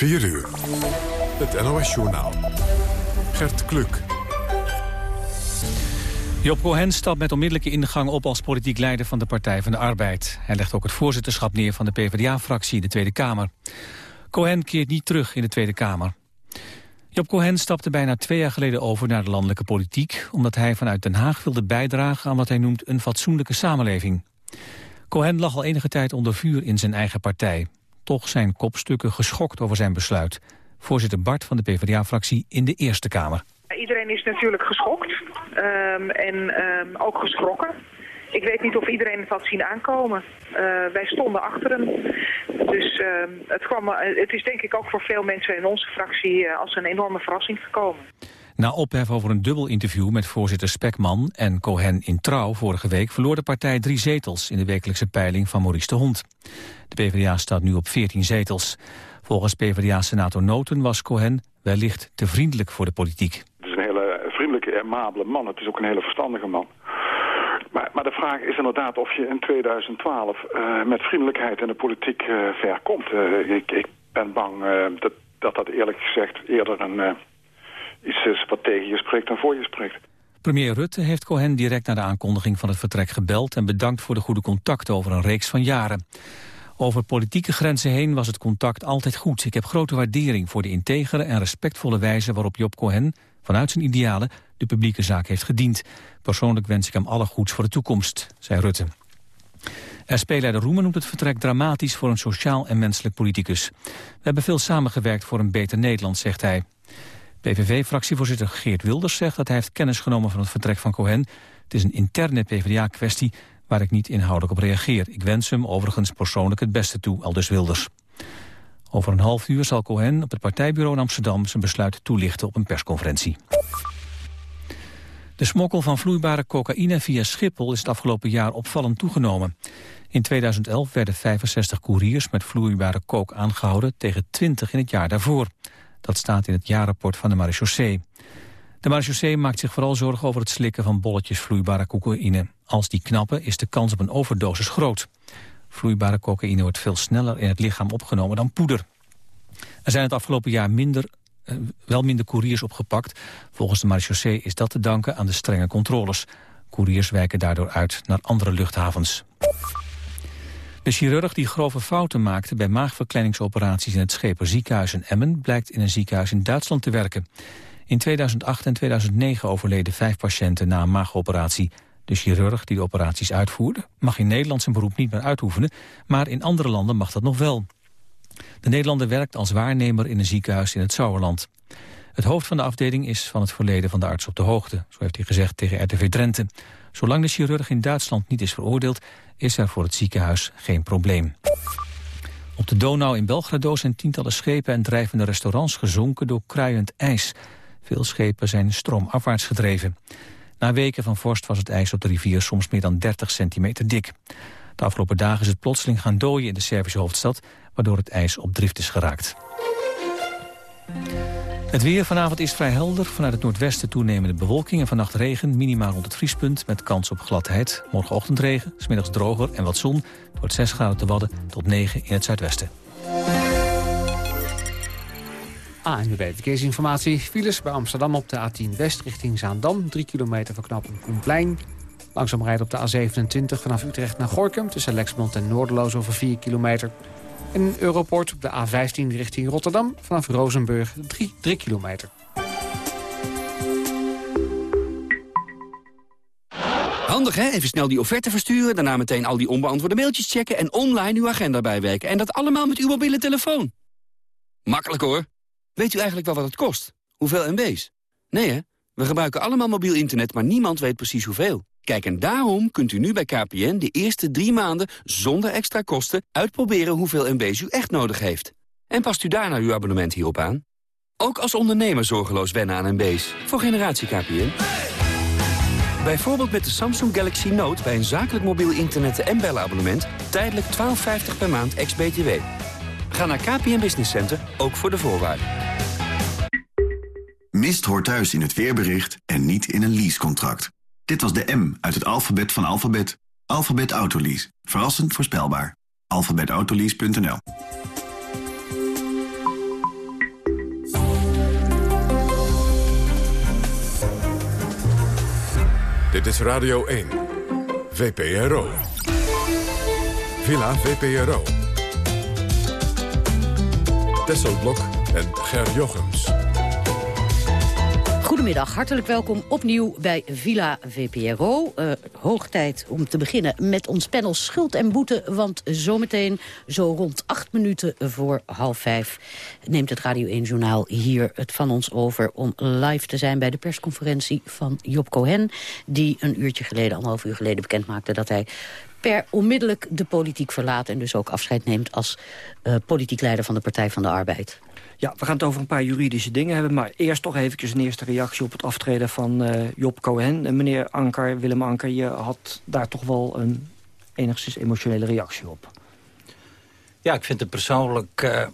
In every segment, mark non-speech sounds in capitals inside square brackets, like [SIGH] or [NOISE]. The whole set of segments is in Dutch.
4 uur. Het NOS-journaal. Gert Kluk. Job Cohen stapt met onmiddellijke ingang op als politiek leider van de Partij van de Arbeid. Hij legt ook het voorzitterschap neer van de PvdA-fractie in de Tweede Kamer. Cohen keert niet terug in de Tweede Kamer. Job Cohen stapte bijna twee jaar geleden over naar de landelijke politiek... omdat hij vanuit Den Haag wilde bijdragen aan wat hij noemt een fatsoenlijke samenleving. Cohen lag al enige tijd onder vuur in zijn eigen partij. Toch zijn kopstukken geschokt over zijn besluit. Voorzitter Bart van de PvdA-fractie in de Eerste Kamer. Iedereen is natuurlijk geschokt um, en um, ook geschrokken. Ik weet niet of iedereen het had zien aankomen. Uh, wij stonden achter hem. Dus uh, het, kwam, het is denk ik ook voor veel mensen in onze fractie uh, als een enorme verrassing gekomen. Na ophef over een dubbel interview met voorzitter Spekman en Cohen in Trouw vorige week verloor de partij drie zetels in de wekelijkse peiling van Maurice de Hond. De PvdA staat nu op 14 zetels. Volgens PvdA-senator Noten was Cohen wellicht te vriendelijk voor de politiek. Het is een hele vriendelijke, amabele man. Het is ook een hele verstandige man. Maar, maar de vraag is inderdaad of je in 2012 uh, met vriendelijkheid in de politiek uh, ver komt. Uh, ik, ik, ben bang dat, dat, dat eerlijk gezegd eerder een iets is wat tegen je spreekt dan voor je spreekt. Premier Rutte heeft Cohen direct na de aankondiging van het vertrek gebeld... en bedankt voor de goede contacten over een reeks van jaren. Over politieke grenzen heen was het contact altijd goed. Ik heb grote waardering voor de integere en respectvolle wijze... waarop Job Cohen vanuit zijn idealen de publieke zaak heeft gediend. Persoonlijk wens ik hem alle goeds voor de toekomst, zei Rutte. SP-leider Roemen noemt het vertrek dramatisch voor een sociaal en menselijk politicus. We hebben veel samengewerkt voor een beter Nederland, zegt hij. PVV-fractievoorzitter Geert Wilders zegt dat hij heeft kennis genomen van het vertrek van Cohen. Het is een interne PvdA-kwestie waar ik niet inhoudelijk op reageer. Ik wens hem overigens persoonlijk het beste toe, aldus Wilders. Over een half uur zal Cohen op het partijbureau in Amsterdam zijn besluit toelichten op een persconferentie. De smokkel van vloeibare cocaïne via Schiphol is het afgelopen jaar opvallend toegenomen. In 2011 werden 65 couriers met vloeibare kook aangehouden tegen 20 in het jaar daarvoor. Dat staat in het jaarrapport van de marechaussee. De marechaussee maakt zich vooral zorgen over het slikken van bolletjes vloeibare cocaïne. Als die knappen is de kans op een overdosis groot. Vloeibare cocaïne wordt veel sneller in het lichaam opgenomen dan poeder. Er zijn het afgelopen jaar minder, eh, wel minder couriers opgepakt. Volgens de marechaussee is dat te danken aan de strenge controles. Couriers wijken daardoor uit naar andere luchthavens. De chirurg die grove fouten maakte bij maagverkleiningsoperaties in het Scheper ziekenhuis in Emmen blijkt in een ziekenhuis in Duitsland te werken. In 2008 en 2009 overleden vijf patiënten na een maagoperatie. De chirurg die de operaties uitvoerde mag in Nederland zijn beroep niet meer uitoefenen, maar in andere landen mag dat nog wel. De Nederlander werkt als waarnemer in een ziekenhuis in het Sauerland. Het hoofd van de afdeling is van het verleden van de arts op de hoogte, zo heeft hij gezegd tegen RTV Drenthe. Zolang de chirurg in Duitsland niet is veroordeeld, is er voor het ziekenhuis geen probleem. Op de Donau in Belgrado zijn tientallen schepen en drijvende restaurants gezonken door kruiend ijs. Veel schepen zijn stroomafwaarts gedreven. Na weken van vorst was het ijs op de rivier soms meer dan 30 centimeter dik. De afgelopen dagen is het plotseling gaan dooien in de Servische hoofdstad... waardoor het ijs op drift is geraakt. Het weer vanavond is vrij helder. Vanuit het noordwesten toenemende bewolking en vannacht regen. Minimaal rond het vriespunt met kans op gladheid. Morgenochtend regen, smiddags droger en wat zon. Het wordt 6 graden te Wadden tot 9 in het zuidwesten. ANWB Verkeersinformatie. Files bij Amsterdam op de A10 West richting Zaandam. 3 kilometer voor knooppunt Koenplein. Langzaam rijden op de A27 vanaf Utrecht naar Gorkum... tussen Lexmond en Noorderloos over 4 kilometer. En Europort op de A15 richting Rotterdam vanaf Rozenburg 3, 3 kilometer. Handig hè? Even snel die offerte versturen, daarna meteen al die onbeantwoorde mailtjes checken... en online uw agenda bijwerken. En dat allemaal met uw mobiele telefoon. Makkelijk hoor. Weet u eigenlijk wel wat het kost? Hoeveel MB's? Nee hè? We gebruiken allemaal mobiel internet, maar niemand weet precies hoeveel. Kijk, en daarom kunt u nu bij KPN de eerste drie maanden zonder extra kosten uitproberen hoeveel MB's u echt nodig heeft. En past u daarna uw abonnement hierop aan? Ook als ondernemer zorgeloos wennen aan MB's. Voor generatie KPN. Bijvoorbeeld met de Samsung Galaxy Note bij een zakelijk mobiel internet- en bellenabonnement... tijdelijk 12,50 per maand ex-BTW. Ga naar KPN Business Center, ook voor de voorwaarden. Mist hoort thuis in het weerbericht en niet in een leasecontract. Dit was de M uit het alfabet van alfabet. Alfabet Autolease. Verrassend voorspelbaar. alfabetautolease.nl Dit is Radio 1. VPRO. Villa VPRO. Tesselblok en Ger Jochems. Goedemiddag, hartelijk welkom opnieuw bij Villa VPRO. Uh, hoog tijd om te beginnen met ons panel Schuld en Boete... want zometeen, zo rond acht minuten voor half vijf... neemt het Radio 1-journaal hier het van ons over... om live te zijn bij de persconferentie van Job Cohen... die een uurtje geleden, anderhalf uur geleden bekend maakte... dat hij per onmiddellijk de politiek verlaat... en dus ook afscheid neemt als uh, politiek leider van de Partij van de Arbeid. Ja, we gaan het over een paar juridische dingen hebben... maar eerst toch even een eerste reactie op het aftreden van uh, Job Cohen. En meneer Anker, Willem Anker, je had daar toch wel een enigszins emotionele reactie op. Ja, ik vind het persoonlijk uh,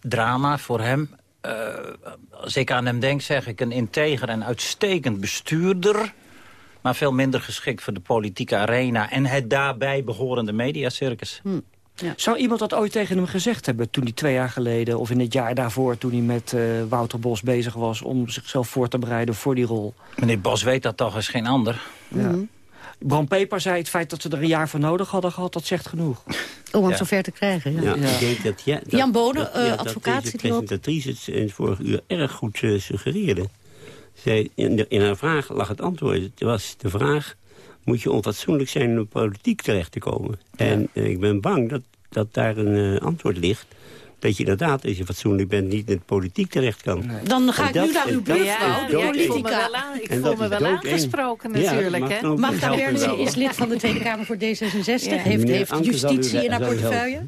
drama voor hem. Uh, als ik aan hem denk, zeg ik een integer en uitstekend bestuurder... maar veel minder geschikt voor de politieke arena... en het daarbij behorende mediacircus. Hm. Ja. Zou iemand dat ooit tegen hem gezegd hebben toen hij twee jaar geleden... of in het jaar daarvoor toen hij met uh, Wouter Bos bezig was... om zichzelf voor te bereiden voor die rol? Meneer Bos weet dat toch als geen ander. Ja. Mm Bram Peper zei het feit dat ze er een jaar voor nodig hadden gehad... dat zegt genoeg. [LAUGHS] Om hem ja. zover te krijgen. Ja. ja. Ik denk dat, ja, Jan Bonen, uh, advocaat, dat deze presentatrice het in het vorige uur erg goed uh, suggereerde. Zij, in, de, in haar vraag lag het antwoord. Het was de vraag moet je onfatsoenlijk zijn om in de politiek terecht te komen. Ja. En uh, ik ben bang dat dat daar een uh, antwoord ligt dat je inderdaad, als je fatsoenlijk bent, niet in de politiek terecht kan. Nee. Dan ga ik nu naar uw buurvrouw, de politica. Ik voel me wel aangesproken natuurlijk. Ja, Magda Bernsen is lid van de Tweede Kamer voor D66. Ja. Heeft, heeft justitie in haar portefeuille.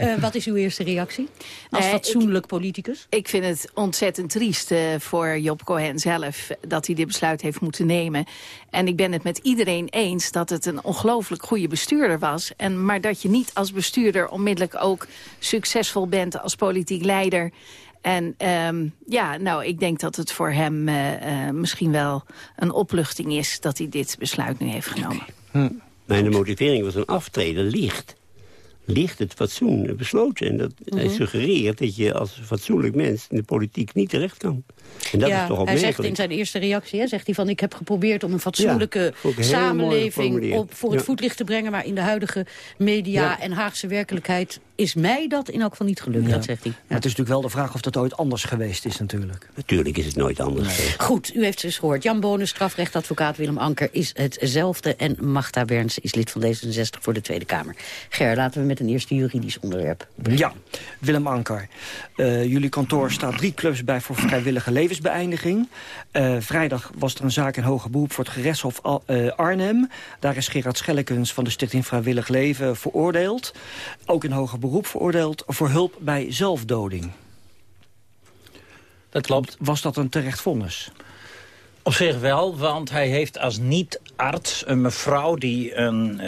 Uh, [LAUGHS] wat is uw eerste reactie als nee, fatsoenlijk ik, politicus? Ik vind het ontzettend triest uh, voor Job Cohen zelf... dat hij dit besluit heeft moeten nemen. En ik ben het met iedereen eens dat het een ongelooflijk goede bestuurder was. En, maar dat je niet als bestuurder onmiddellijk ook succesvol bent als politiek leider. En um, ja, nou, ik denk dat het voor hem uh, uh, misschien wel een opluchting is... dat hij dit besluit nu heeft genomen. Hm. Mijn motivering was een aftreden ligt ligt het fatsoen besloten. En dat mm -hmm. suggereert dat je als fatsoenlijk mens in de politiek niet terecht kan. En dat ja, is toch hij zegt in zijn eerste reactie, hè, zegt hij van... ik heb geprobeerd om een fatsoenlijke ja, samenleving op, voor het ja. voetlicht te brengen... maar in de huidige media en Haagse werkelijkheid is mij dat in elk geval niet gelukt, dat zegt hij. Maar het is natuurlijk wel de vraag of dat ooit anders geweest is natuurlijk. Natuurlijk is het nooit anders nee. Goed, u heeft het dus gehoord. Jan Bonen, strafrechtadvocaat Willem Anker is hetzelfde... en Magda Berns is lid van D66 voor de Tweede Kamer. Ger, laten we met een eerste juridisch onderwerp. Ja, Willem Anker. Uh, jullie kantoor staat drie clubs bij voor vrijwillige levensbeëindiging. Uh, vrijdag was er een zaak in hoger beroep voor het gerechtshof uh, Arnhem. Daar is Gerard Schellekens van de Stichting Vrijwillig Leven veroordeeld. Ook in hoger beroep veroordeeld voor hulp bij zelfdoding. Dat klopt. Was dat een terecht vonnis? Op zich wel, want hij heeft als niet-arts een mevrouw... die een uh,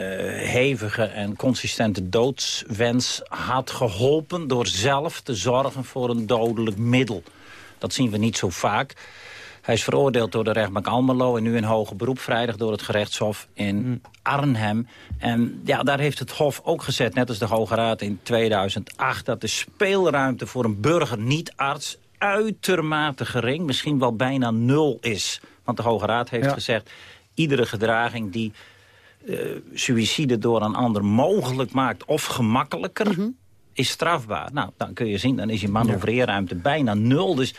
hevige en consistente doodswens had geholpen... door zelf te zorgen voor een dodelijk middel. Dat zien we niet zo vaak. Hij is veroordeeld door de rechtbank Almelo... en nu in hoger beroep vrijdag door het gerechtshof in mm. Arnhem. En ja, daar heeft het Hof ook gezet, net als de Hoge Raad in 2008... dat de speelruimte voor een burger niet-arts uitermate gering... misschien wel bijna nul is. Want de Hoge Raad heeft ja. gezegd... iedere gedraging die uh, suïcide door een ander mogelijk maakt... of gemakkelijker, mm -hmm. is strafbaar. Nou, dan kun je zien, dan is je manoeuvreerruimte bijna nul. Dus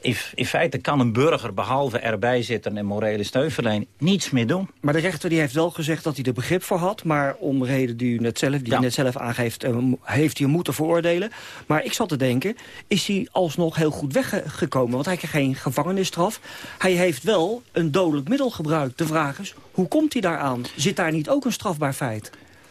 in, in, feite kan een burger, behalve erbij zitten en morele steun niets meer doen. Maar de rechter die heeft wel gezegd dat hij er begrip voor had. Maar om reden die u net zelf, die ja. net zelf aangeeft, uh, heeft hij hem moeten veroordelen. Maar ik zat te denken, is hij alsnog heel goed weggekomen? Want hij kreeg geen gevangenisstraf. Hij heeft wel een dodelijk middel gebruikt. De vraag is, hoe komt hij daaraan? Zit daar niet ook een strafbaar feit?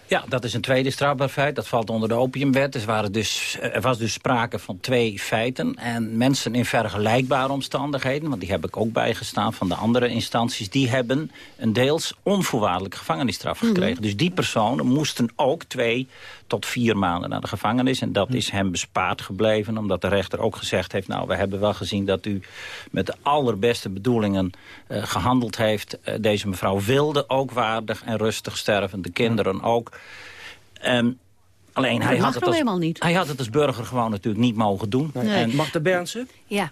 Ja, dat is een tweede strafbaar feit. Dat valt onder de opiumwet. Er, waren dus, er was dus sprake van twee feiten. En mensen in vergelijkbare omstandigheden... want die heb ik ook bijgestaan van de andere instanties... die hebben een deels onvoorwaardelijke gevangenisstraf gekregen. Mm -hmm. Dus die personen moesten ook twee tot vier maanden naar de gevangenis. En dat is hem bespaard gebleven, omdat de rechter ook gezegd heeft... nou, we hebben wel gezien dat u met de allerbeste bedoelingen uh, gehandeld heeft. Uh, deze mevrouw wilde ook waardig en rustig sterven, de kinderen ook. Um, alleen, hij had, het als, niet. hij had het als burger gewoon natuurlijk niet mogen doen. Nee. En, Mag de Bernse? Ja.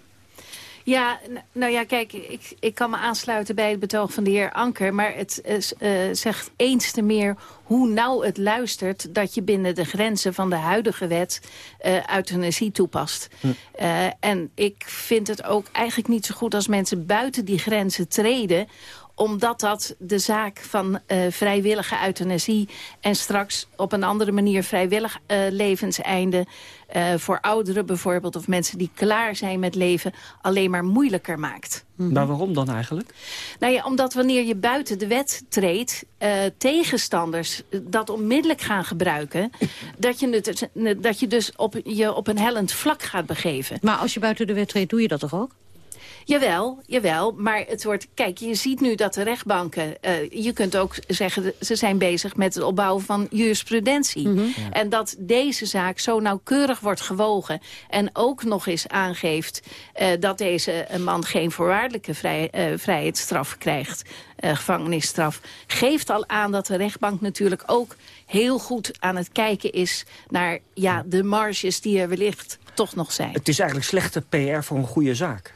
Ja, nou ja, kijk, ik, ik kan me aansluiten bij het betoog van de heer Anker... maar het uh, zegt eens te meer hoe nauw het luistert... dat je binnen de grenzen van de huidige wet uh, euthanasie toepast. Hm. en ik vind het ook eigenlijk niet zo goed als mensen buiten die grenzen treden omdat dat de zaak van uh, vrijwillige euthanasie... en straks op een andere manier vrijwillig uh, levenseinde... Uh, voor ouderen bijvoorbeeld of mensen die klaar zijn met leven... alleen maar moeilijker maakt. -hmm. Maar waarom dan eigenlijk? Nou ja, omdat wanneer je buiten de wet treedt... tegenstanders dat onmiddellijk gaan gebruiken... [LAUGHS] dat je, het, dat je dus op, je op een hellend vlak gaat begeven. Maar als je buiten de wet treedt, doe je dat toch ook? Jawel, jawel. Maar het wordt... Kijk, je ziet nu dat de rechtbanken... Uh, je kunt ook zeggen, ze zijn bezig met het opbouwen van jurisprudentie. Mm -hmm. ja. En dat deze zaak zo nauwkeurig wordt gewogen... en ook nog eens aangeeft uh, dat deze man geen voorwaardelijke vrij, uh, vrijheidsstraf krijgt... gevangenisstraf, geeft al aan dat de rechtbank natuurlijk ook heel goed aan het kijken is... naar ja, de marges die er wellicht toch nog zijn. Het is eigenlijk slechte PR voor een goede zaak.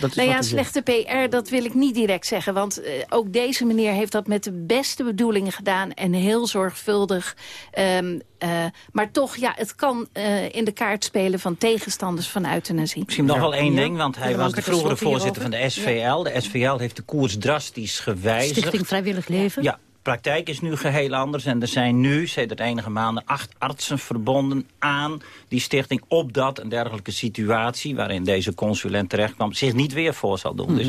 Dat is nou ja, slechte PR, dat wil ik niet direct zeggen. Want uh, ook deze meneer heeft dat met de beste bedoelingen gedaan... en heel zorgvuldig. Um, uh, maar toch, ja, het kan uh, in de kaart spelen van tegenstanders van euthanasie. Misschien nog wel één ding, want hij was de vroegere voorzitter van de SVL. De SVL heeft de koers drastisch gewijzigd. Stichting Vrijwillig Leven. Ja, praktijk is nu geheel anders. En er zijn nu, sinds enige maanden, acht artsen verbonden aan die stichting... opdat een dergelijke situatie, waarin deze consulent terechtkwam... zich niet weer voor zal doen. Dus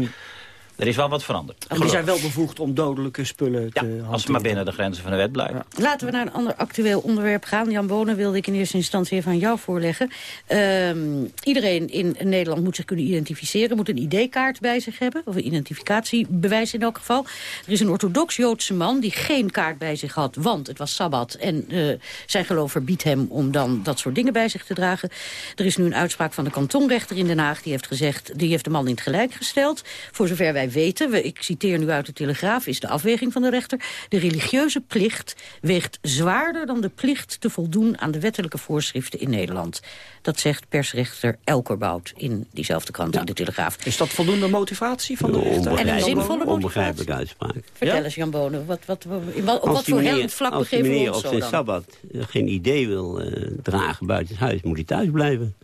er is wel wat veranderd. En die zijn wel bevoegd om dodelijke spullen te ja, als ze maar binnen de grenzen van de wet blijven. Ja. Laten we naar een ander actueel onderwerp gaan. Jan Bonen wilde ik in eerste instantie even aan jou voorleggen. Um, iedereen in Nederland moet zich kunnen identificeren. Moet een ID-kaart bij zich hebben. Of een identificatiebewijs in elk geval. Er is een orthodox-Joodse man die geen kaart bij zich had. Want het was Sabbat. En uh, zijn geloof verbiedt hem om dan dat soort dingen bij zich te dragen. Er is nu een uitspraak van de kantonrechter in Den Haag. Die heeft gezegd, die heeft de man in het gelijk gesteld. Voor zover wij weten, we, ik citeer nu uit de Telegraaf, is de afweging van de rechter. De religieuze plicht weegt zwaarder dan de plicht te voldoen aan de wettelijke voorschriften in Nederland. Dat zegt persrechter Elkerbout in diezelfde krant ja. in de Telegraaf. Is dat voldoende motivatie van de rechter? En een zinvolle Onbegrijpelijke uitspraak. Vertel ja? eens Jan Bonen, wat, wat, wat, op wat voor hellend vlak begeven we ons Als meneer op zijn sabbat geen idee wil uh, dragen buiten het huis, moet hij thuis blijven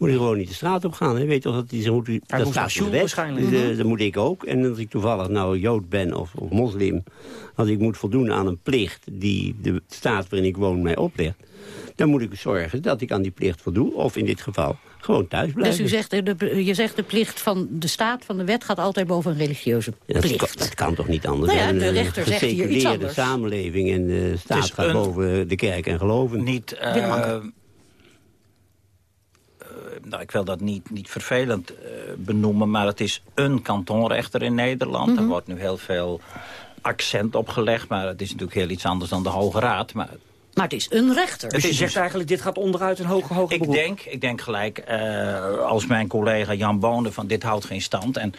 moet hij gewoon niet de straat op gaan. Hij weet toch dat hij zo moet. Hij dat staat in de wet. Dus, uh, dat moet ik ook. En als ik toevallig nou Jood ben of, of moslim... als ik moet voldoen aan een plicht die de staat waarin ik woon mij oplegt... dan moet ik zorgen dat ik aan die plicht voldoe. Of in dit geval gewoon thuis blijven. Dus u zegt, de, je zegt de plicht van de staat, van de wet... gaat altijd boven een religieuze plicht. Dat, dat, kan toch niet anders? Nou ja, de rechter zegt hier iets anders. samenleving en de staat gaat een, boven de kerk en geloven. Niet... Uh, nou, ik wil dat niet, niet vervelend uh, benoemen, maar het is een kantonrechter in Nederland. Mm -hmm. Er wordt nu heel veel accent op gelegd, maar het is natuurlijk heel iets anders dan de Hoge Raad. Maar maar het is een rechter. Dus je zegt eigenlijk, dit gaat onderuit een hoge, hoge ik Denk, ik denk gelijk, uh, als mijn collega Jan Bonen van dit houdt geen stand. En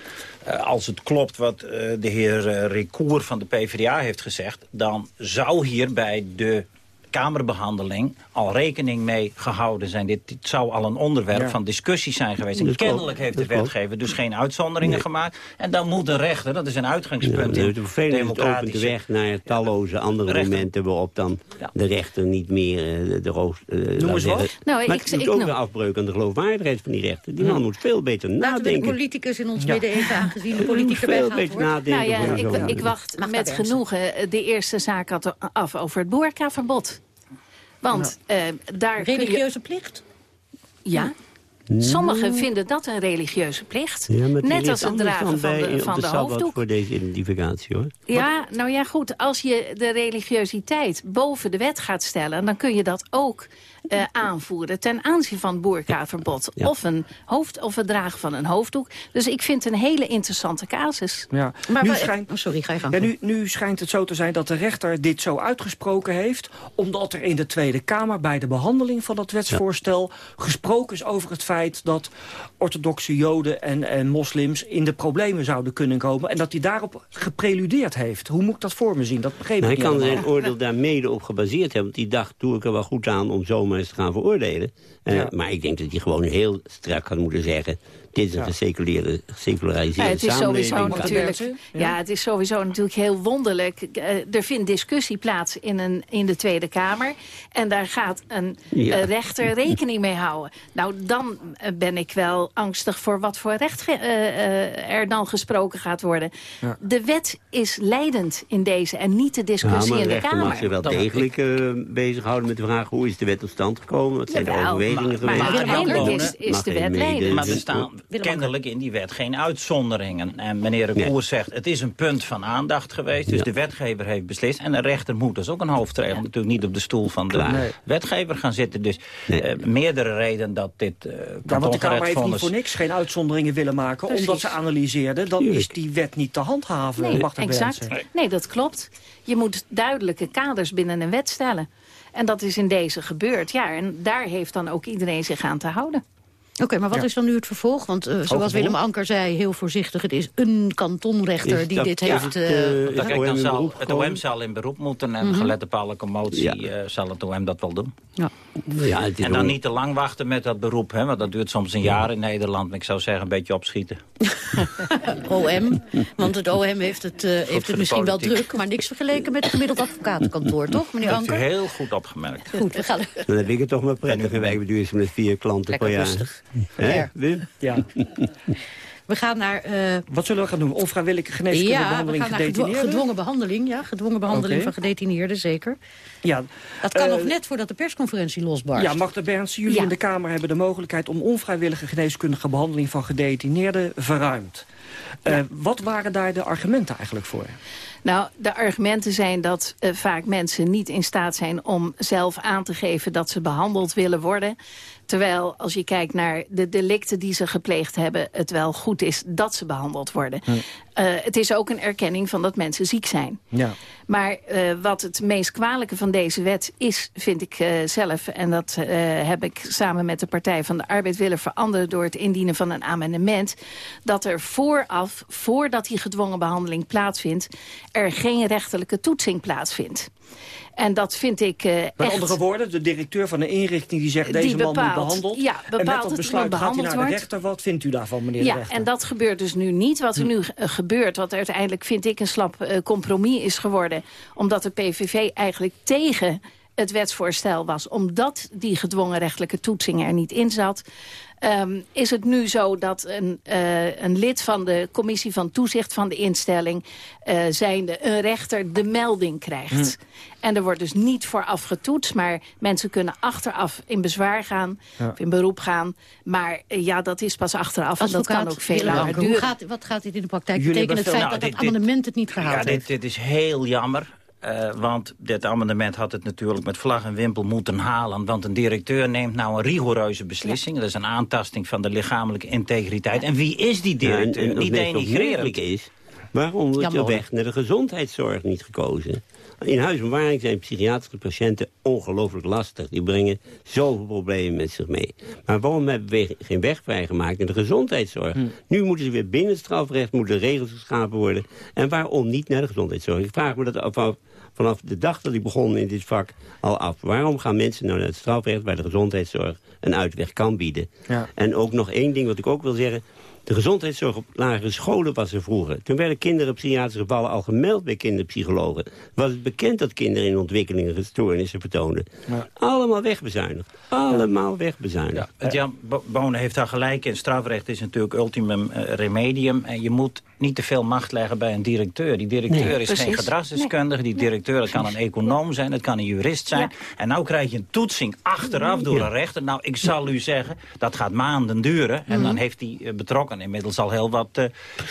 uh, als het klopt wat uh, de heer uh, Recour van de PvdA heeft gezegd... dan zou hier bij de Kamerbehandeling al rekening mee gehouden zijn. Dit, dit zou al een onderwerp ja. van discussie zijn geweest. En kennelijk heeft de wetgever dus geen uitzonderingen nee. gemaakt. En dan moet de rechter, dat is een uitgangspunt ja, in democratische... opent de weg naar talloze andere rechter. momenten waarop dan ja. de rechter niet meer uh, de roost... Uh, Noem eens wat. Nou, maar ik, het ik, ook een afbreuk aan de geloofwaardigheid van die rechter. Die man moet veel beter Laten nadenken. Laten we de politicus in ons midden even aangezien de veel beter nadenken. Nou ja, ik, ik wacht met genoegen de eerste zaak af over het boerkaverbod. Want uh, daar Religieuze je... plicht? Ja. Sommigen vinden dat een religieuze plicht. Ja, Net als het dragen van de, van de, de hoofddoek. voor deze identificatie, hoor. Ja, nou ja, goed. Als je de religiositeit boven de wet gaat stellen... dan kun je dat ook uh, aanvoeren ten aanzien van het boerkaverbod. Ja. Of, een hoofd, of het dragen van een hoofddoek. Dus ik vind het een hele interessante casus. Ja. Maar nu, schijnt, oh, sorry, ga je gang. Ja, nu, nu schijnt het zo te zijn dat de rechter dit zo uitgesproken heeft... omdat er in de Tweede Kamer bij de behandeling van dat wetsvoorstel... Ja. gesproken is over het feit dat orthodoxe joden en, en moslims... in de problemen zouden kunnen komen... en dat hij daarop gepreludeerd heeft. Hoe moet ik dat voor me zien? Dat begreep nou, ik niet kan zijn oordeel daar mede op gebaseerd hebben. Want die dacht, doe ik er wel goed aan om zomaar eens te gaan veroordelen. Uh, ja. Maar ik denk dat hij gewoon heel strak had moeten zeggen... Dit is een geseculariseerde, geseculariseerde Ja, het is sowieso samenleving. natuurlijk. Ja. het is sowieso natuurlijk heel wonderlijk. Eh, er vindt discussie plaats in, een, in de Tweede Kamer. En daar gaat een Ja. eh, rechter rekening mee houden. Nou, dan eh, ben ik wel angstig voor wat voor recht eh, eh, er dan gesproken gaat worden. Ja. De wet is leidend in deze en niet de discussie maar in de rechter mag Kamer. zich wel degelijk eh, bezighouden met de vraag... hoe is de wet tot stand? Wat zijn de overwegingen maar- geweest? maar uiteindelijk is- de wet leidend. Maar er staan kennelijk in die wet geen uitzonderingen. En meneer de. Koer zegt, het is een punt van aandacht geweest. Dus Ja. de wetgever heeft beslist. En de rechter moet, dat is ook een hoofdregel, natuurlijk niet op de stoel van de. Nee. wetgever gaan zitten. Dus eh, meerdere redenen dat dit uh, Ja, want de Kamer heeft niet voor niks geen uitzonderingen willen maken... Precies. omdat ze analyseerden, dan is die wet niet te handhaven. Nee, exact. Nee, dat klopt. Je moet duidelijke kaders binnen een wet stellen. En dat is in deze gebeurd. Ja, en daar heeft dan ook iedereen zich aan te houden. Oké, maar wat Ja. is dan nu het vervolg? Want eh, zoals? Willem Anker zei, heel voorzichtig... het is een kantonrechter Is die dat- dit ja, heeft... eh, Want dan OM zal, het? OM zal in beroep moeten en Mhm. gelet op alle commotie eh, zal het OM dat wel doen. Ja. Ja, het is En dan niet te lang wachten met dat beroep, hè, want dat duurt soms een jaar in Nederland. Maar ik zou zeggen, een beetje opschieten. [LAUGHS] OM. Want het OM heeft het, eh, heeft het misschien wel druk... maar niks vergeleken met het gemiddeld advocatenkantoor, toch, meneer Dat heeft u Anker? heel goed opgemerkt. Goed, we gaan... Dan heb ik het toch maar prettig. En wij bedoelen ze met vier klanten per jaar. rustig. Hè, Ja. Wim? Ja. [LAUGHS] We gaan naar... eh, Wat zullen we gaan doen? Onvrijwillige geneeskundige ja, we behandeling gaan naar gedwo- gedetineerden? gedwongen behandeling. Ja, gedwongen behandeling van gedetineerden, zeker. Ja, Dat kan eh, nog net voordat de persconferentie losbarst. Ja, Magda Berns, jullie Ja. in de Kamer hebben de mogelijkheid... om onvrijwillige geneeskundige behandeling van gedetineerden verruimd. Eh, wat waren daar de argumenten eigenlijk voor? Nou, de argumenten zijn dat eh, vaak mensen niet in staat zijn om zelf aan te geven dat ze behandeld willen worden. Terwijl als je kijkt naar de delicten die ze gepleegd hebben, het wel goed is dat ze behandeld worden. Eh, het is ook een erkenning van dat mensen ziek zijn. Ja. Maar eh, wat het meest kwalijke van deze wet is, vind ik eh, zelf... en dat heb ik samen met de Partij van de Arbeid willen veranderen... door het indienen van een amendement... dat er vooraf, voordat die gedwongen behandeling plaatsvindt... er geen rechterlijke toetsing plaatsvindt. En dat vind ik eh Met echt... andere woorden, de directeur van de inrichting die zegt... Die deze man moet behandeld. ja, en met bepaalt dat dat besluit gaat hij naar de rechter. Wat vindt u daarvan, meneer de Ja, rechter? en dat gebeurt dus nu niet. Wat er nu eh, gebeurt, wat uiteindelijk vind ik een slap eh, compromis is geworden... omdat de PVV eigenlijk tegen het wetsvoorstel was... omdat die gedwongen rechtelijke toetsing er niet in zat... Ehm, is het nu zo dat een, een lid van de commissie van toezicht van de instelling... zijnde een rechter de melding krijgt. En er wordt dus niet vooraf getoetst, maar mensen kunnen achteraf in bezwaar gaan... Ja. of in beroep gaan. Maar eh, ja, dat is pas achteraf en dat kan ook veel langer duren. gaat, wat gaat dit in de praktijk betekenen? Het feit dat Nou, het dit- dit- amendement het niet gehaald Ja, dit, heeft. dit is heel jammer. eh, want dit amendement had het natuurlijk met vlag en wimpel moeten halen. Want een directeur neemt nou een rigoureuze beslissing. Dat is een aantasting van de lichamelijke integriteit. En wie is die Ja, en- directeur? en wat niet denigrerend. is, waarom wordt de weg naar de gezondheidszorg niet gekozen? In huisbewaring zijn psychiatrische patiënten ongelooflijk lastig. Die brengen zoveel problemen met zich mee. Maar waarom hebben we geen weg vrijgemaakt in de gezondheidszorg? Nu moeten ze weer binnen het strafrecht, moeten regels geschapen worden. En waarom niet naar de gezondheidszorg? Ik vraag me dat af, af- vanaf de dag dat ik begon in dit vak al af. Waarom gaan mensen nou naar het strafrecht waar de gezondheidszorg een uitweg kan bieden? Ja. En ook nog één ding wat ik ook wil zeggen. De gezondheidszorg op lagere scholen was er vroeger. Toen werden kinderen psychiatrische gevallen al gemeld bij kinderpsychologen. Was het bekend dat kinderen in ontwikkelingen stoornissen vertoonden. Allemaal wegbezuinigd. Allemaal wegbezuinigd. Het Jan Bo- Bonen heeft daar gelijk in. Strafrecht is natuurlijk ultimum eh, remedium. En je moet niet te veel macht leggen bij een directeur. Die directeur Nee. is geen gedragsdeskundige. Die directeur dat kan een econoom zijn, het kan een jurist zijn. En nou krijg je een toetsing achteraf door Ja. een rechter. Nou, ik zal u zeggen, dat gaat maanden duren. En Mhm. dan heeft die eh, betrokken inmiddels al heel wat eh,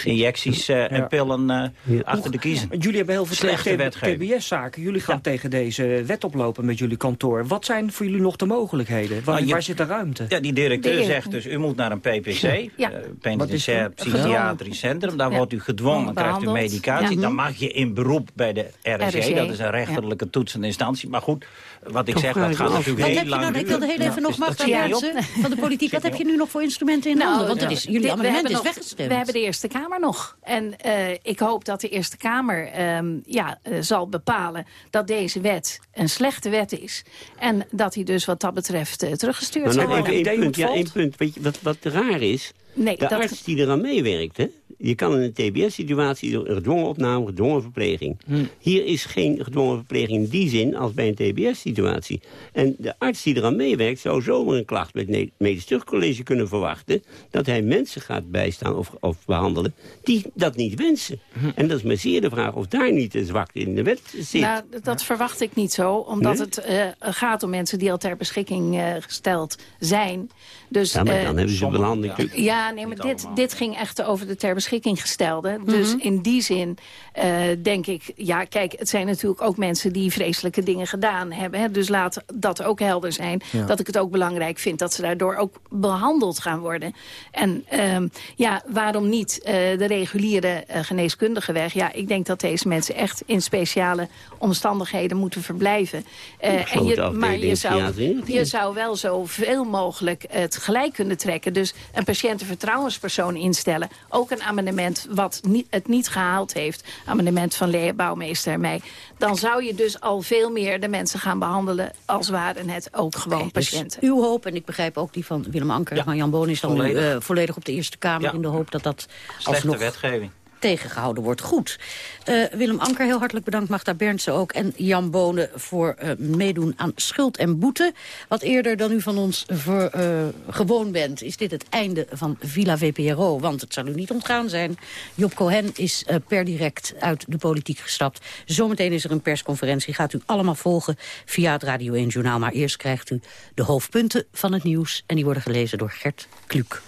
injecties eh, en Ja. pillen eh, achter de kiezen. Jullie hebben heel veel Slechte. TBS-zaken. Jullie gaan tegen deze wet oplopen met jullie kantoor. Wat zijn voor jullie nog de mogelijkheden? Waar, Nou, je- waar zit de ruimte? Ja, die directeur De- zegt dus, u moet naar een PPC, Ja. penitentiair psychiatrisch centrum. Daar Ja. wordt u gedwongen, krijgt u medicatie. Ja. Dan mag je in beroep bij de RSG, RSG, dat is een rechterlijke toetsende instantie. Maar goed, wat ik Toch zeg, dat gaat natuurlijk heel lang nou, ik wilde heel even nog Dus van de politiek. Wat heb je nu nog voor instrumenten in Nou, handen? Want dat ja. is jullie amendement is nog, weggestemd. We hebben de Eerste Kamer nog. En uh, ik hoop dat de Eerste Kamer um, ja, uh, zal bepalen dat deze wet een slechte wet is. En dat hij dus wat dat betreft uh, teruggestuurd maar zal nou, worden. Even één punt, ja, één punt. Weet je, wat, wat raar is, Nee, de dat- arts die eraan meewerkt, hè? Je kan in een TBS-situatie door gedwongen opname, gedwongen verpleging. Hier is geen gedwongen verpleging in die zin als bij een TBS-situatie. En de arts die eraan meewerkt zou zomaar een klacht bij het medisch terugcollege kunnen verwachten... dat hij mensen gaat bijstaan of, of behandelen die dat niet wensen. En dat is maar zeer de vraag of daar niet een zwakte in de wet zit. Nou, dat verwacht ik niet zo, omdat Nee? het eh, gaat om mensen die al ter beschikking eh, gesteld zijn. Dus, ja, maar eh, dan hebben ze behandeling... Ja, nee, maar dit, dit ging echt over de ter beschikking gestelde. Dus in die zin eh, denk ik... Ja, kijk, het zijn natuurlijk ook mensen die vreselijke dingen gedaan hebben. Hè, dus laat dat ook helder zijn. Ja. Dat ik het ook belangrijk vind dat ze daardoor ook behandeld gaan worden. En ehm, ja, waarom niet eh, de reguliere eh, geneeskundige weg? Ja, ik denk dat deze mensen echt in speciale omstandigheden moeten verblijven. Grote je, maar je zou, je zou wel zoveel mogelijk het gelijk kunnen trekken. Dus een patiëntenvertrouwenspersoon instellen. Ook een amendement wat niet, het niet gehaald heeft. Amendement van Lea Bouwmeester en mij. Dan zou je dus al veel meer de mensen gaan behandelen... als waren het ook gewoon Dus patiënten. uw hoop, en ik begrijp ook die van Willem Anker en van Jan Boon... is dan nu volledig. eh, volledig op de Eerste Kamer Ja. in de hoop dat dat Slechte alsnog wetgeving. Tegengehouden wordt. Goed. Eh, Willem Anker, heel hartelijk bedankt. Magda Berndsen ook. En Jan Bonen voor eh, meedoen aan schuld en boete. Wat eerder dan u van ons eh, gewoon bent... is dit het einde van Villa VPRO. Want het zal u niet ontgaan zijn. Job Cohen is per direct uit de politiek gestapt. Zometeen is er een persconferentie. Gaat u allemaal volgen via het Radio 1 Journaal. Maar eerst krijgt u de hoofdpunten van het nieuws. En die worden gelezen door Gert Kluk.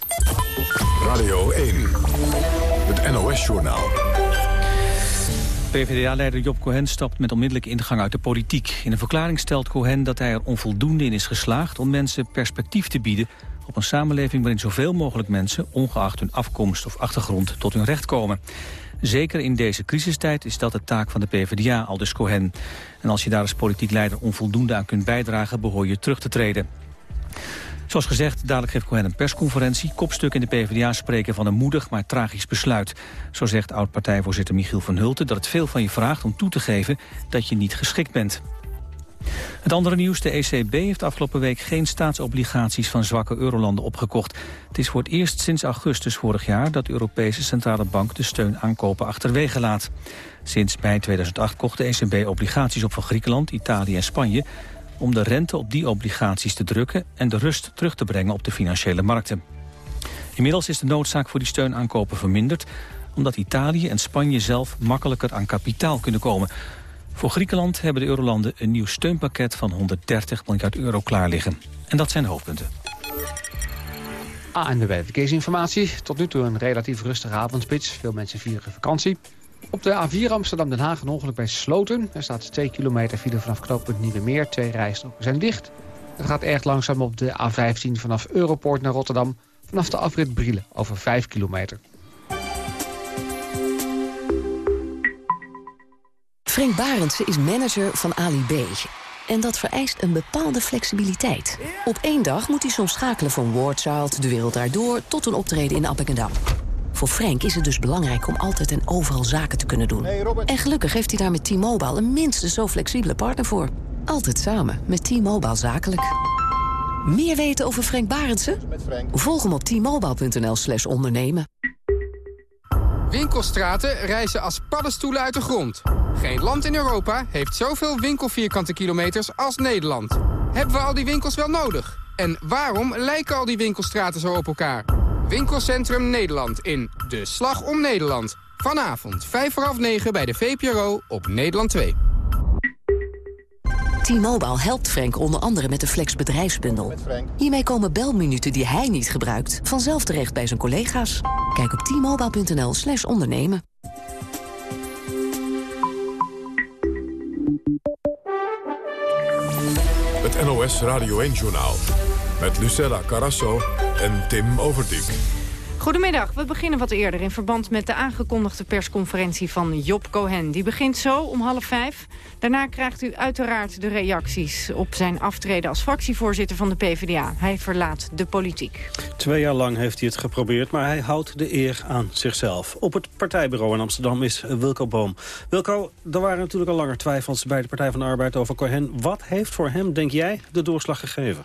Radio 1. Het NOS-journaal. PvdA-leider Job Cohen stapt met onmiddellijke ingang uit de politiek. In een verklaring stelt Cohen dat hij er onvoldoende in is geslaagd... om mensen perspectief te bieden op een samenleving... waarin zoveel mogelijk mensen, ongeacht hun afkomst of achtergrond... tot hun recht komen. Zeker in deze crisistijd is dat de taak van de PvdA, aldus Cohen. En als je daar als politiek leider onvoldoende aan kunt bijdragen... behoor je terug te treden. Zoals gezegd, dadelijk geeft Cohen een persconferentie. Kopstuk in de PvdA spreken van een moedig, maar tragisch besluit. Zo zegt oud-partijvoorzitter Michiel van Hulten dat het veel van je vraagt om toe te geven dat je niet geschikt bent. Het andere nieuws, de ECB heeft afgelopen week geen staatsobligaties van zwakke eurolanden opgekocht. Het is voor het eerst sinds augustus vorig jaar dat de Europese Centrale Bank de steun aankopen achterwege laat. Sinds mei 2008 kocht de ECB obligaties op van Griekenland, Italië en Spanje om de rente op die obligaties te drukken en de rust terug te brengen op de financiële markten. Inmiddels is de noodzaak voor die steunaankopen verminderd, omdat Italië en Spanje zelf makkelijker aan kapitaal kunnen komen. Voor Griekenland hebben de eurolanden een nieuw steunpakket van 130 miljard euro klaar liggen. En dat zijn de hoofdpunten. ANWB Verkeersinformatie. Tot nu toe een relatief rustige avondspits. Veel mensen vieren vakantie. Op de A4 Amsterdam-Den Haag een ongeluk bij Sloten. Er staat 2 kilometer file vanaf knooppunt Nieuwe Meer. Twee rijstroken zijn dicht. Het gaat erg langzaam op de A15 vanaf Europoort naar Rotterdam. Vanaf de afrit Brielen over 5 kilometer. Frank Barendse is manager van Ali B. En dat vereist een bepaalde flexibiliteit. Op één dag moet hij soms schakelen van Wardchild, De Wereld Daardoor... tot een optreden in Appingedam. Voor Frank is het dus belangrijk om altijd en overal zaken te kunnen doen. En gelukkig heeft hij daar met T-Mobile een minstens zo flexibele partner voor. Altijd samen met T-Mobile Zakelijk. Meer weten over Frank Barendse? Volg hem op t-mobile.nl slash ondernemen. Winkelstraten reizen als paddenstoelen uit de grond. Geen land in Europa heeft zoveel winkelvierkante kilometers als Nederland. Hebben we al die winkels wel nodig? En waarom lijken al die winkelstraten zo op elkaar? Winkelcentrum Nederland in De Slag om Nederland. Vanavond 5 voor half 9 bij de VPRO op Nederland 2. T-Mobile helpt Frank onder andere met de Flex bedrijfsbundel. Hiermee komen belminuten die hij niet gebruikt... vanzelf terecht bij zijn collega's. Kijk op t-mobile.nl slash ondernemen. Het NOS Radio 1-journaal. Met Lucella Carasso en Tim Overdiep. Goedemiddag, we beginnen wat eerder in verband met de aangekondigde persconferentie van Job Cohen. Die begint zo om half vijf. Daarna krijgt u uiteraard de reacties op zijn aftreden als fractievoorzitter van de PvdA. Hij verlaat de politiek. Twee jaar lang heeft hij het geprobeerd, maar hij houdt de eer aan zichzelf. Op het partijbureau in Amsterdam is Wilco Boom. Wilco, er waren natuurlijk al langer twijfels bij de Partij van de Arbeid over Cohen. Wat heeft voor hem, denk jij, de doorslag gegeven?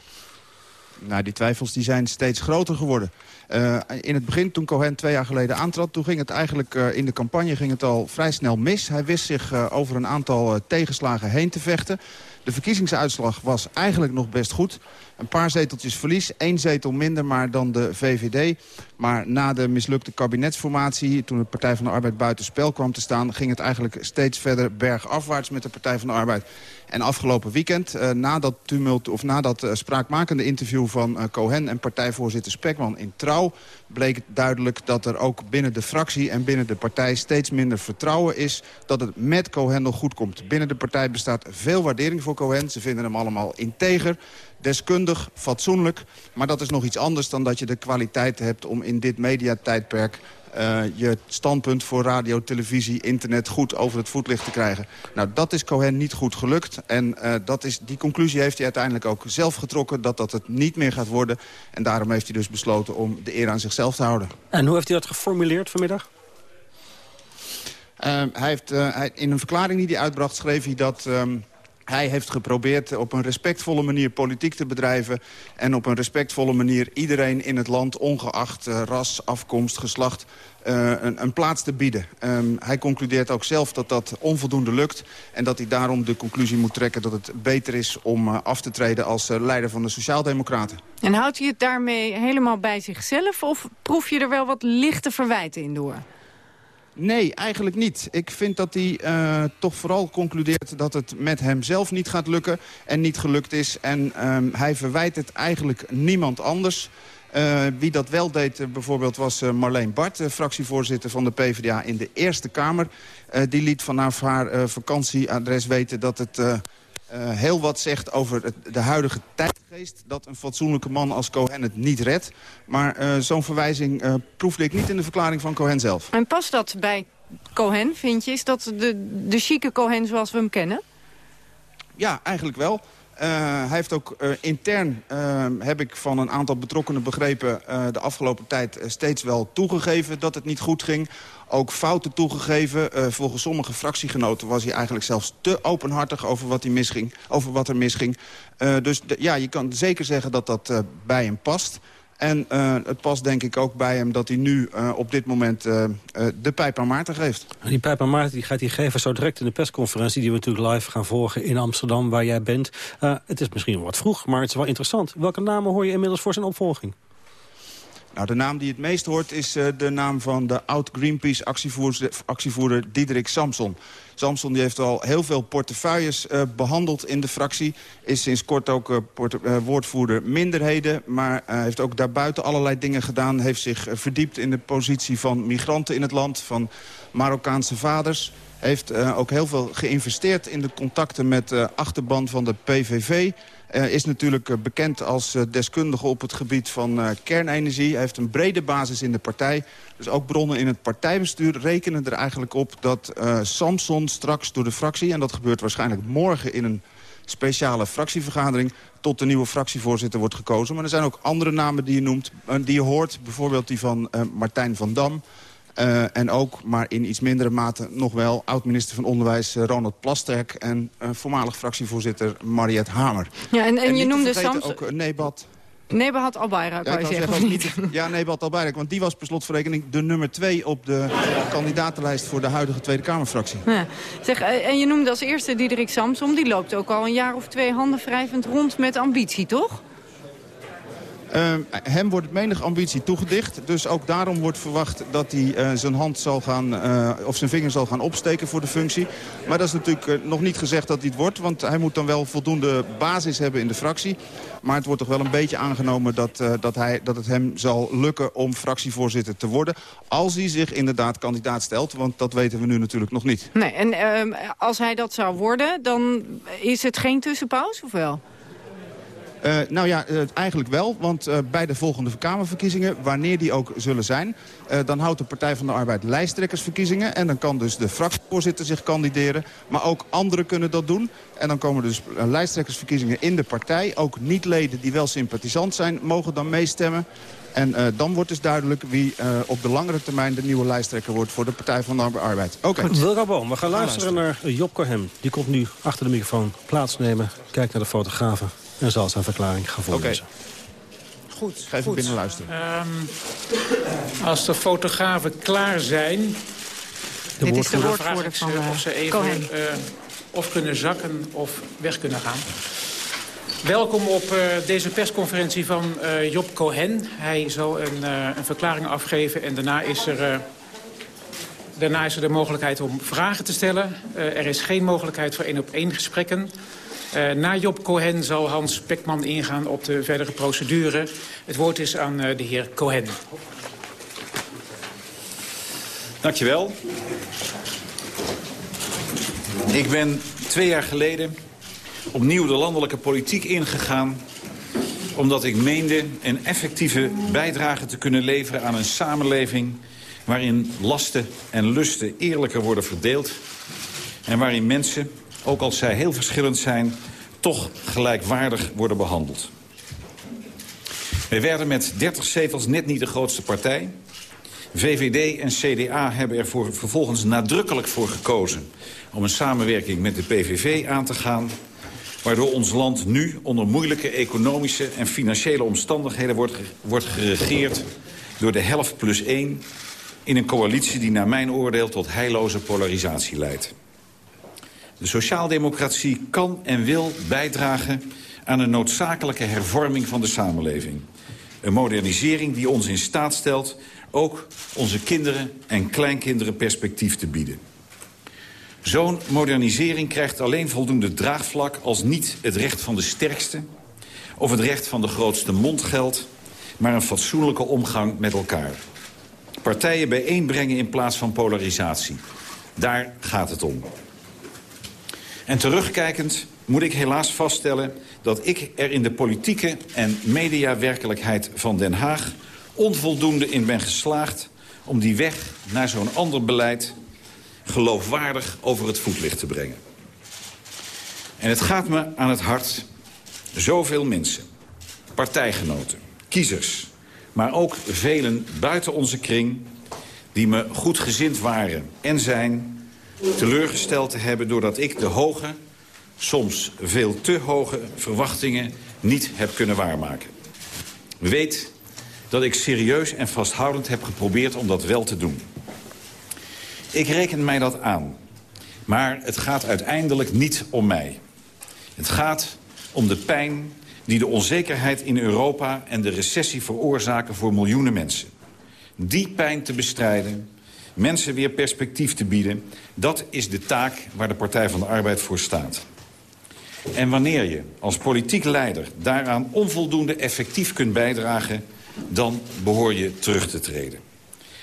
Nou, die twijfels die zijn steeds groter geworden. Uh, in het begin, toen Cohen twee jaar geleden aantrad... toen ging het eigenlijk uh, in de campagne ging het al vrij snel mis. Hij wist zich uh, over een aantal tegenslagen heen te vechten. De verkiezingsuitslag was eigenlijk nog best goed. Een paar zeteltjes verlies, één zetel minder maar dan de VVD. Maar na de mislukte kabinetsformatie, toen de Partij van de Arbeid buiten spel kwam te staan... ging het eigenlijk steeds verder bergafwaarts met de Partij van de Arbeid. En afgelopen weekend, uh, na dat tumult, of na dat uh, spraakmakende interview van uh, Cohen en partijvoorzitter Spekman in Trouw, bleek duidelijk dat er ook binnen de fractie en binnen de partij steeds minder vertrouwen is dat het met Cohen nog goed komt. Binnen de partij bestaat veel waardering voor Cohen. Ze vinden hem allemaal integer, deskundig, fatsoenlijk. Maar dat is nog iets anders dan dat je de kwaliteit hebt om in dit mediatijdperk uh, je standpunt voor radio, televisie, internet goed over het voetlicht te krijgen. Nou, dat is Cohen niet goed gelukt. En uh, dat is, die conclusie heeft hij uiteindelijk ook zelf getrokken... dat dat het niet meer gaat worden. En daarom heeft hij dus besloten om de eer aan zichzelf te houden. En hoe heeft hij dat geformuleerd vanmiddag? Uh, hij heeft, hij, in een verklaring die hij uitbracht schreef hij dat... Um, hij heeft geprobeerd op een respectvolle manier politiek te bedrijven... en op een respectvolle manier iedereen in het land... ongeacht uh, ras, afkomst, geslacht, uh, een, een, plaats te bieden. Um, hij concludeert ook zelf dat dat onvoldoende lukt... en dat hij daarom de conclusie moet trekken dat het beter is... om uh, af te treden als leider van de Sociaaldemocraten. En houdt hij het daarmee helemaal bij zichzelf... of proef je er wel wat lichte verwijten in door? Nee, eigenlijk niet. Ik vind dat hij uh, toch vooral concludeert dat het met hemzelf niet gaat lukken en niet gelukt is. En um, hij verwijt het eigenlijk niemand anders. Uh, wie dat wel deed uh, bijvoorbeeld was uh, Marleen Bart, fractievoorzitter van de PvdA in de Eerste Kamer. die liet vanaf haar vakantieadres weten dat het heel wat zegt over het, de huidige tijdgeest. Dat een fatsoenlijke man als Cohen het niet redt. Maar zo'n verwijzing proefde ik niet in de verklaring van Cohen zelf. En past dat bij Cohen, vind je? Is dat de, de chique Cohen zoals we hem kennen? Ja, eigenlijk wel. Uh, hij heeft ook uh, intern, uh, heb ik van een aantal betrokkenen begrepen... de afgelopen tijd steeds wel toegegeven dat het niet goed ging. Ook fouten toegegeven. volgens sommige fractiegenoten was hij eigenlijk zelfs te openhartig over wat, hij misging, over wat er misging. dus ja, je kan zeker zeggen dat dat bij hem past... En uh, het past denk ik ook bij hem dat hij nu uh, op dit moment uh, de pijp aan Maarten geeft. Die pijp aan Maarten die gaat hij geven zo direct in de persconferentie... die we natuurlijk live gaan volgen in Amsterdam, waar jij bent. het is misschien wat vroeg, maar het is wel interessant. Welke namen hoor je inmiddels voor zijn opvolging? Nou, de naam die het meest hoort is uh, de naam van de oud-Greenpeace-actievoerder actievoerder Diederik Samson. Samson die heeft al heel veel portefeuilles uh, behandeld in de fractie. Is sinds kort ook uh, woordvoerder minderheden. Maar heeft ook daarbuiten allerlei dingen gedaan. Heeft zich verdiept in de positie van migranten in het land. Van Marokkaanse vaders. Heeft ook heel veel geïnvesteerd in de contacten met achterban van de PVV. Uh, is natuurlijk uh, bekend als uh, deskundige op het gebied van kernenergie. Hij heeft een brede basis in de partij. Dus ook bronnen in het partijbestuur rekenen er eigenlijk op... dat Samson straks door de fractie, en dat gebeurt waarschijnlijk morgen... in een speciale fractievergadering tot de nieuwe fractievoorzitter wordt gekozen. Maar er zijn ook andere namen die je noemt, die je hoort. Bijvoorbeeld die van Martijn van Dam... Uh, en ook, maar in iets mindere mate nog wel... oud-minister van Onderwijs uh, Ronald Plasterk... en uh, voormalig fractievoorzitter Mariette Hamer. Ja, en, en, en je noemde Sams... ook Nebat... Nebat Albayrak, ja, kan je zeggen, zeggen niet? Ja, Nebat Albayrak, want die was per slotverrekening de nummer twee... op de kandidatenlijst voor de huidige Tweede Kamerfractie. Ja. Zeg, en je noemde als eerste Diederik Samsom. Die loopt ook al een jaar of twee handen wrijvend rond met ambitie, toch? Uh, hem wordt menig ambitie toegedicht. Dus ook daarom wordt verwacht dat hij uh, zijn hand zal gaan, uh, of zijn vinger zal gaan opsteken voor de functie. Maar dat is natuurlijk nog niet gezegd dat hij het wordt. Want hij moet dan wel voldoende basis hebben in de fractie. Maar het wordt toch wel een beetje aangenomen dat, dat, hij, dat het hem zal lukken om fractievoorzitter te worden. Als hij zich inderdaad kandidaat stelt. Want dat weten we nu natuurlijk nog niet. Nee, en ehm, als hij dat zou worden, dan is het geen tussenpauze of wel? Uh, nou ja, uh, eigenlijk wel, want uh, bij de volgende Kamerverkiezingen... wanneer die ook zullen zijn... dan houdt de Partij van de Arbeid lijsttrekkersverkiezingen... en dan kan dus de fractievoorzitter zich kandideren. Maar ook anderen kunnen dat doen. En dan komen dus lijsttrekkersverkiezingen in de partij. Ook niet-leden die wel sympathisant zijn, mogen dan meestemmen. En uh, dan wordt dus duidelijk wie uh, op de langere termijn de nieuwe lijsttrekker wordt voor de Partij van de Arbeid. Oké. Okay. Wilco Boom, we gaan luisteren naar Job Cohen. Die komt nu achter de microfoon plaatsnemen. Kijkt naar de fotografen en zal zijn verklaring gaan voorlezen. Okay. Goed, ga even binnen luisteren. Um, als de fotografen klaar zijn... De Dit is de woordvoerder van uh, of ze even uh, of kunnen zakken of weg kunnen gaan. Welkom op uh, deze persconferentie van uh, Job Cohen. Hij zal een, uh, een, verklaring afgeven en daarna is er... Daarna is er de mogelijkheid om vragen te stellen. er is geen mogelijkheid voor één-op-één gesprekken. Uh, na Job Cohen zal Hans Pekman ingaan op de verdere procedure. Het woord is aan uh, de heer Cohen. Dankjewel. Ik ben twee jaar geleden opnieuw de landelijke politiek ingegaan... omdat ik meende een effectieve bijdrage te kunnen leveren aan een samenleving... waarin lasten en lusten eerlijker worden verdeeld... en waarin mensen ook als zij heel verschillend zijn... toch gelijkwaardig worden behandeld. Wij werden met 30 zetels net niet de grootste partij. VVD en CDA hebben er vervolgens nadrukkelijk voor gekozen... om een samenwerking met de PVV aan te gaan... waardoor ons land nu onder moeilijke economische en financiële omstandigheden... wordt, wordt geregeerd door de helft plus één... in een coalitie die naar mijn oordeel tot heilloze polarisatie leidt. De sociaaldemocratie kan en wil bijdragen aan een noodzakelijke hervorming van de samenleving. Een modernisering die ons in staat stelt ook onze kinderen en kleinkinderen perspectief te bieden. Zo'n modernisering krijgt alleen voldoende draagvlak als niet het recht van de sterkste... of het recht van de grootste mond geldt, maar een fatsoenlijke omgang met elkaar. Partijen bijeenbrengen in plaats van polarisatie. Daar gaat het om. En terugkijkend moet ik helaas vaststellen dat ik er in de politieke en mediawerkelijkheid van Den Haag onvoldoende in ben geslaagd om die weg naar zo'n ander beleid geloofwaardig over het voetlicht te brengen. En het gaat me aan het hart zoveel mensen, partijgenoten, kiezers... maar ook velen buiten onze kring die me goed gezind waren en zijn teleurgesteld te hebben... doordat ik de hoge, soms veel te hoge verwachtingen niet heb kunnen waarmaken. Weet dat ik serieus en vasthoudend heb geprobeerd om dat wel te doen. Ik reken mij dat aan. Maar het gaat uiteindelijk niet om mij. Het gaat om de pijn die de onzekerheid in Europa en de recessie veroorzaken voor miljoenen mensen. Die pijn te bestrijden mensen weer perspectief te bieden... dat is de taak waar de Partij van de Arbeid voor staat. En wanneer je als politiek leider daaraan onvoldoende effectief kunt bijdragen... dan behoor je terug te treden.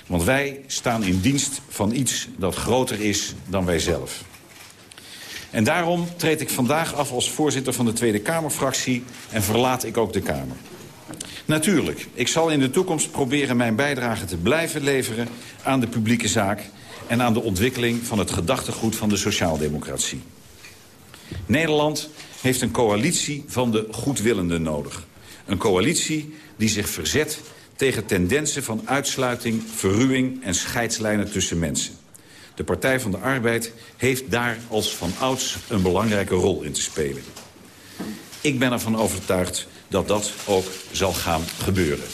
Want wij staan in dienst van iets dat groter is dan wij zelf. En daarom treed ik vandaag af als voorzitter van de Tweede Kamerfractie... en verlaat ik ook de Kamer. Natuurlijk, ik zal in de toekomst proberen mijn bijdrage te blijven leveren aan de publieke zaak en aan de ontwikkeling van het gedachtegoed van de sociaaldemocratie. Nederland heeft een coalitie van de goedwillenden nodig. Een coalitie die zich verzet tegen tendensen van uitsluiting, verruwing en scheidslijnen tussen mensen. De Partij van de Arbeid heeft daar als van ouds een belangrijke rol in te spelen. Ik ben ervan overtuigd dat dat ook zal gaan gebeuren.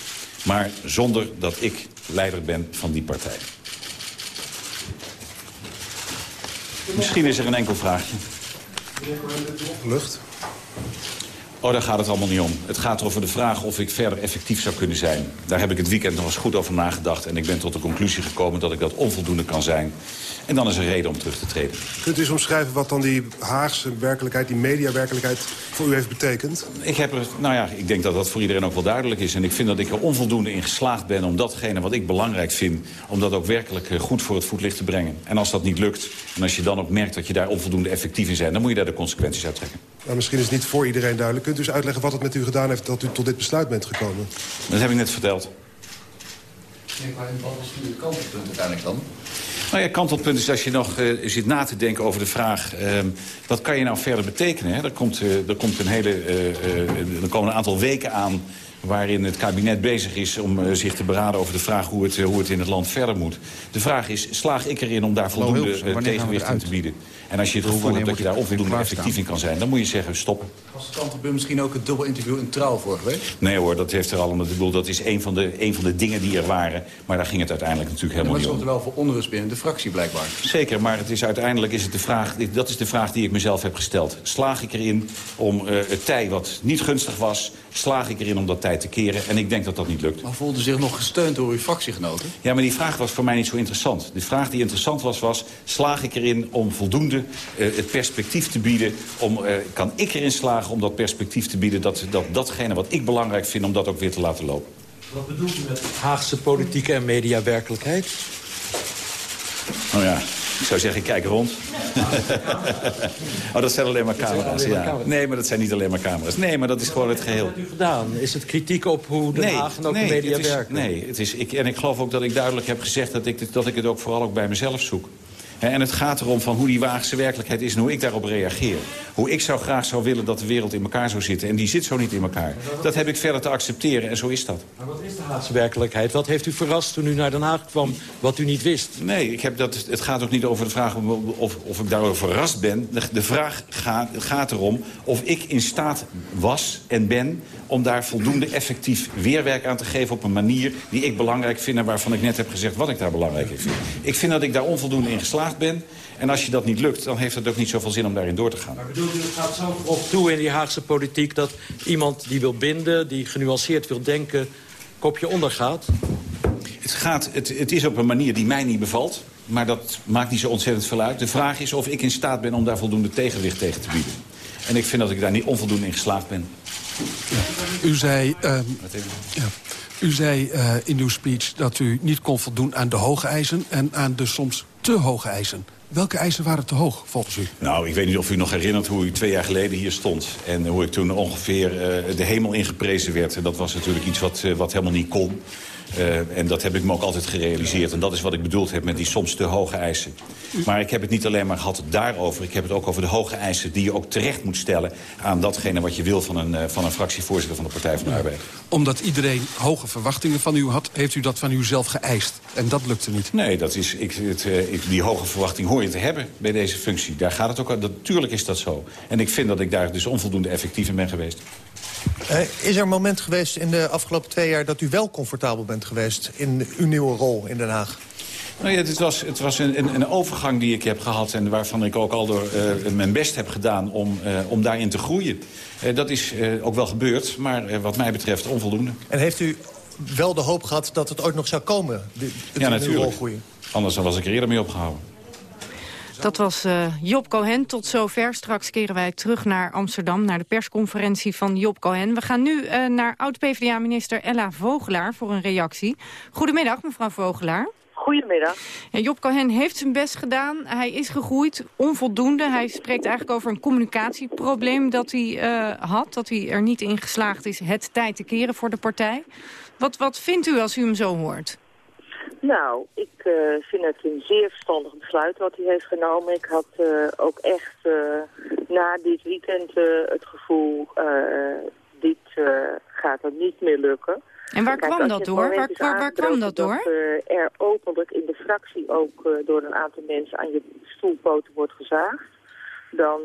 Maar zonder dat ik leider ben van die partij. Misschien is er een enkel vraagje. Lucht. Oh, daar gaat het allemaal niet om. Het gaat over de vraag of ik verder effectief zou kunnen zijn. Daar heb ik het weekend nog eens goed over nagedacht... en ik ben tot de conclusie gekomen dat ik dat onvoldoende kan zijn. En dan is er reden om terug te treden. Kunt u eens omschrijven wat dan die Haagse werkelijkheid... die mediawerkelijkheid voor u heeft betekend? Ik, heb er, nou ja, ik denk dat dat voor iedereen ook wel duidelijk is. En ik vind dat ik er onvoldoende in geslaagd ben om datgene wat ik belangrijk vind... om dat ook werkelijk eh, goed voor het voetlicht te brengen. En als dat niet lukt, en als je dan ook merkt dat je daar onvoldoende effectief in bent... dan moet je daar de consequenties uit trekken. Nou, misschien is het niet voor iedereen duidelijk kunt u eens uitleggen wat het met u gedaan heeft... dat u tot dit besluit bent gekomen? Dat heb ik net verteld. maar wat was nu het kantelpunt uiteindelijk dan? Nou ja, kantelpunt is als je nog uh, zit na te denken over de vraag... Uh, wat kan je nou verder betekenen? Hè? Er, komt, uh, er, komt een hele, er komen een aantal weken aan waarin het kabinet bezig is om uh, zich te beraden over de vraag hoe het, uh, hoe het in het land verder moet. De vraag is, slaag ik erin om daar voldoende uh, tegenwicht in te bieden? En als je het gevoel hebt dat je daar onvoldoende effectief in kan zijn... dan moet je zeggen, stoppen. Was de kantelpunt misschien ook een dubbel interview in Trouw vorige week? Nee hoor, dat heeft er allemaal... Ik bedoel, dat is een van, de, een van de dingen die er waren. Maar daar ging het uiteindelijk natuurlijk helemaal niet om. Maar er wel voor onrust binnen de fractie blijkbaar. Zeker, maar het is uiteindelijk is het de vraag... Dat is de vraag die ik mezelf heb gesteld. Slaag ik erin om het tij wat niet gunstig was... slaag ik erin om dat tij te keren? En ik denk dat dat niet lukt. Maar voelde zich nog gesteund door uw fractiegenoten? Ja, maar die vraag was voor mij niet zo interessant. De vraag die interessant was, was... slaag ik erin om voldoende uh, het perspectief te bieden... Om, uh, kan ik erin slagen om dat perspectief te bieden... Dat, dat datgene wat ik belangrijk vind, om dat ook weer te laten lopen. Wat bedoelt u met Haagse politieke en mediawerkelijkheid? Nou ja, ik zou zeggen, kijk rond. [LAUGHS] oh, dat zijn alleen maar camera's, ja. Nee, maar dat zijn niet alleen maar camera's. Nee, maar dat is gewoon het geheel. Wat heeft u gedaan? Is het kritiek op hoe Den Haag en ook de media werken? Nee, het is, ik, en ik geloof ook dat ik duidelijk heb gezegd... dat ik, dat ik het ook vooral ook bij mezelf zoek. En het gaat erom van hoe die Waagse werkelijkheid is en hoe ik daarop reageer. Hoe ik zou graag zou willen dat de wereld in elkaar zou zitten. En die zit zo niet in elkaar. Dat heb ik verder te accepteren en zo is dat. Maar wat is de Haagse werkelijkheid? Wat heeft u verrast toen u naar Den Haag kwam wat u niet wist? Nee, ik heb dat, het gaat ook niet over de vraag of, of ik daarover verrast ben. De, de vraag gaat, gaat erom of ik in staat was en ben om daar voldoende effectief weerwerk aan te geven... op een manier die ik belangrijk vind en waarvan ik net heb gezegd wat ik daar belangrijk in vind. Ik vind dat ik daar onvoldoende in geslaagd ben. En als je dat niet lukt, dan heeft het ook niet zoveel zin om daarin door te gaan. Maar bedoelt u, het gaat zo grof toe in die Haagse politiek... dat iemand die wil binden, die genuanceerd wil denken, kopje ondergaat? Het, gaat, het, het is op een manier die mij niet bevalt. Maar dat maakt niet zo ontzettend veel uit. De vraag is of ik in staat ben om daar voldoende tegenwicht tegen te bieden. En ik vind dat ik daar niet onvoldoende in geslaagd ben. Ja. U zei, ja. u zei uh, in uw speech dat u niet kon voldoen aan de hoge eisen... en aan de soms te hoge eisen. Welke eisen waren te hoog, volgens u? Nou, ik weet niet of u nog herinnert hoe u twee jaar geleden hier stond. En hoe ik toen ongeveer uh, de hemel ingeprezen werd. Dat was natuurlijk iets wat, uh, wat helemaal niet kon. Uh, en dat heb ik me ook altijd gerealiseerd. En dat is wat ik bedoeld heb met die soms te hoge eisen. Maar ik heb het niet alleen maar gehad daarover. Ik heb het ook over de hoge eisen die je ook terecht moet stellen... aan datgene wat je wil van een, uh, van een fractievoorzitter van de Partij van de Arbeid. Omdat iedereen hoge verwachtingen van u had... heeft u dat van uzelf geëist. En dat lukte niet. Nee, dat is, ik, het, uh, ik, die hoge verwachting hoor je te hebben bij deze functie. Daar gaat het ook aan. Natuurlijk is dat zo. En ik vind dat ik daar dus onvoldoende effectief in ben geweest. Uh, is er een moment geweest in de afgelopen twee jaar... dat u wel comfortabel bent geweest in uw nieuwe rol in Den Haag? Nou ja, het was, het was een, een, overgang die ik heb gehad... en waarvan ik ook al door uh, mijn best heb gedaan om, uh, om daarin te groeien. Uh, dat is ook wel gebeurd, maar wat mij betreft onvoldoende. En heeft u wel de hoop gehad dat het ooit nog zou komen? De, ja, natuurlijk. Anders was ik er eerder mee opgehouden. Dat was uh, Job Cohen. Tot zover. Straks keren wij terug naar Amsterdam, naar de persconferentie van Job Cohen. We gaan nu uh, naar oud-PVDA-minister Ella Vogelaar voor een reactie. Goedemiddag, mevrouw Vogelaar. Goedemiddag. Ja, Job Cohen heeft zijn best gedaan. Hij is gegroeid, onvoldoende. Hij spreekt eigenlijk over een communicatieprobleem dat hij uh, had. Dat hij er niet in geslaagd is het tijd te keren voor de partij. Wat, wat vindt u als u hem zo hoort? Nou, ik uh, vind het een zeer verstandig besluit wat hij heeft genomen. Ik had uh, ook echt uh, na dit weekend het gevoel, dit gaat er niet meer lukken. En waar Kijk, kwam dat door? Waar, waar, waar kwam dat door? Dat er openlijk in de fractie ook door een aantal mensen aan je stoelpoten wordt gezaagd. Dan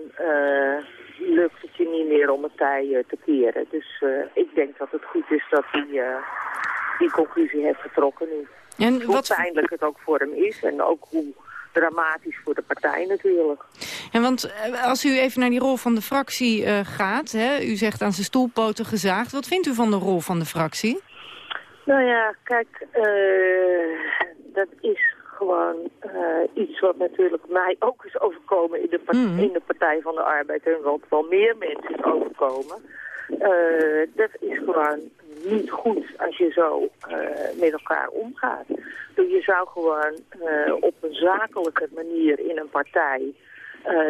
lukt het je niet meer om het tij te keren. Dus ik denk dat het goed is dat hij die conclusie heeft getrokken nu. En hoe wat... pijnlijk het ook voor hem is en ook hoe dramatisch voor de partij natuurlijk. En want als u even naar die rol van de fractie uh, gaat, hè, u zegt aan zijn stoelpoten gezaagd. Wat vindt u van de rol van de fractie? Nou ja, kijk, uh, dat is gewoon uh, iets wat natuurlijk mij ook is overkomen in de, mm. in de Partij van de Arbeid en wat wel meer mensen is overkomen. Uh, dat is gewoon niet goed als je zo uh, met elkaar omgaat. Dus je zou gewoon uh, op een zakelijke manier in een partij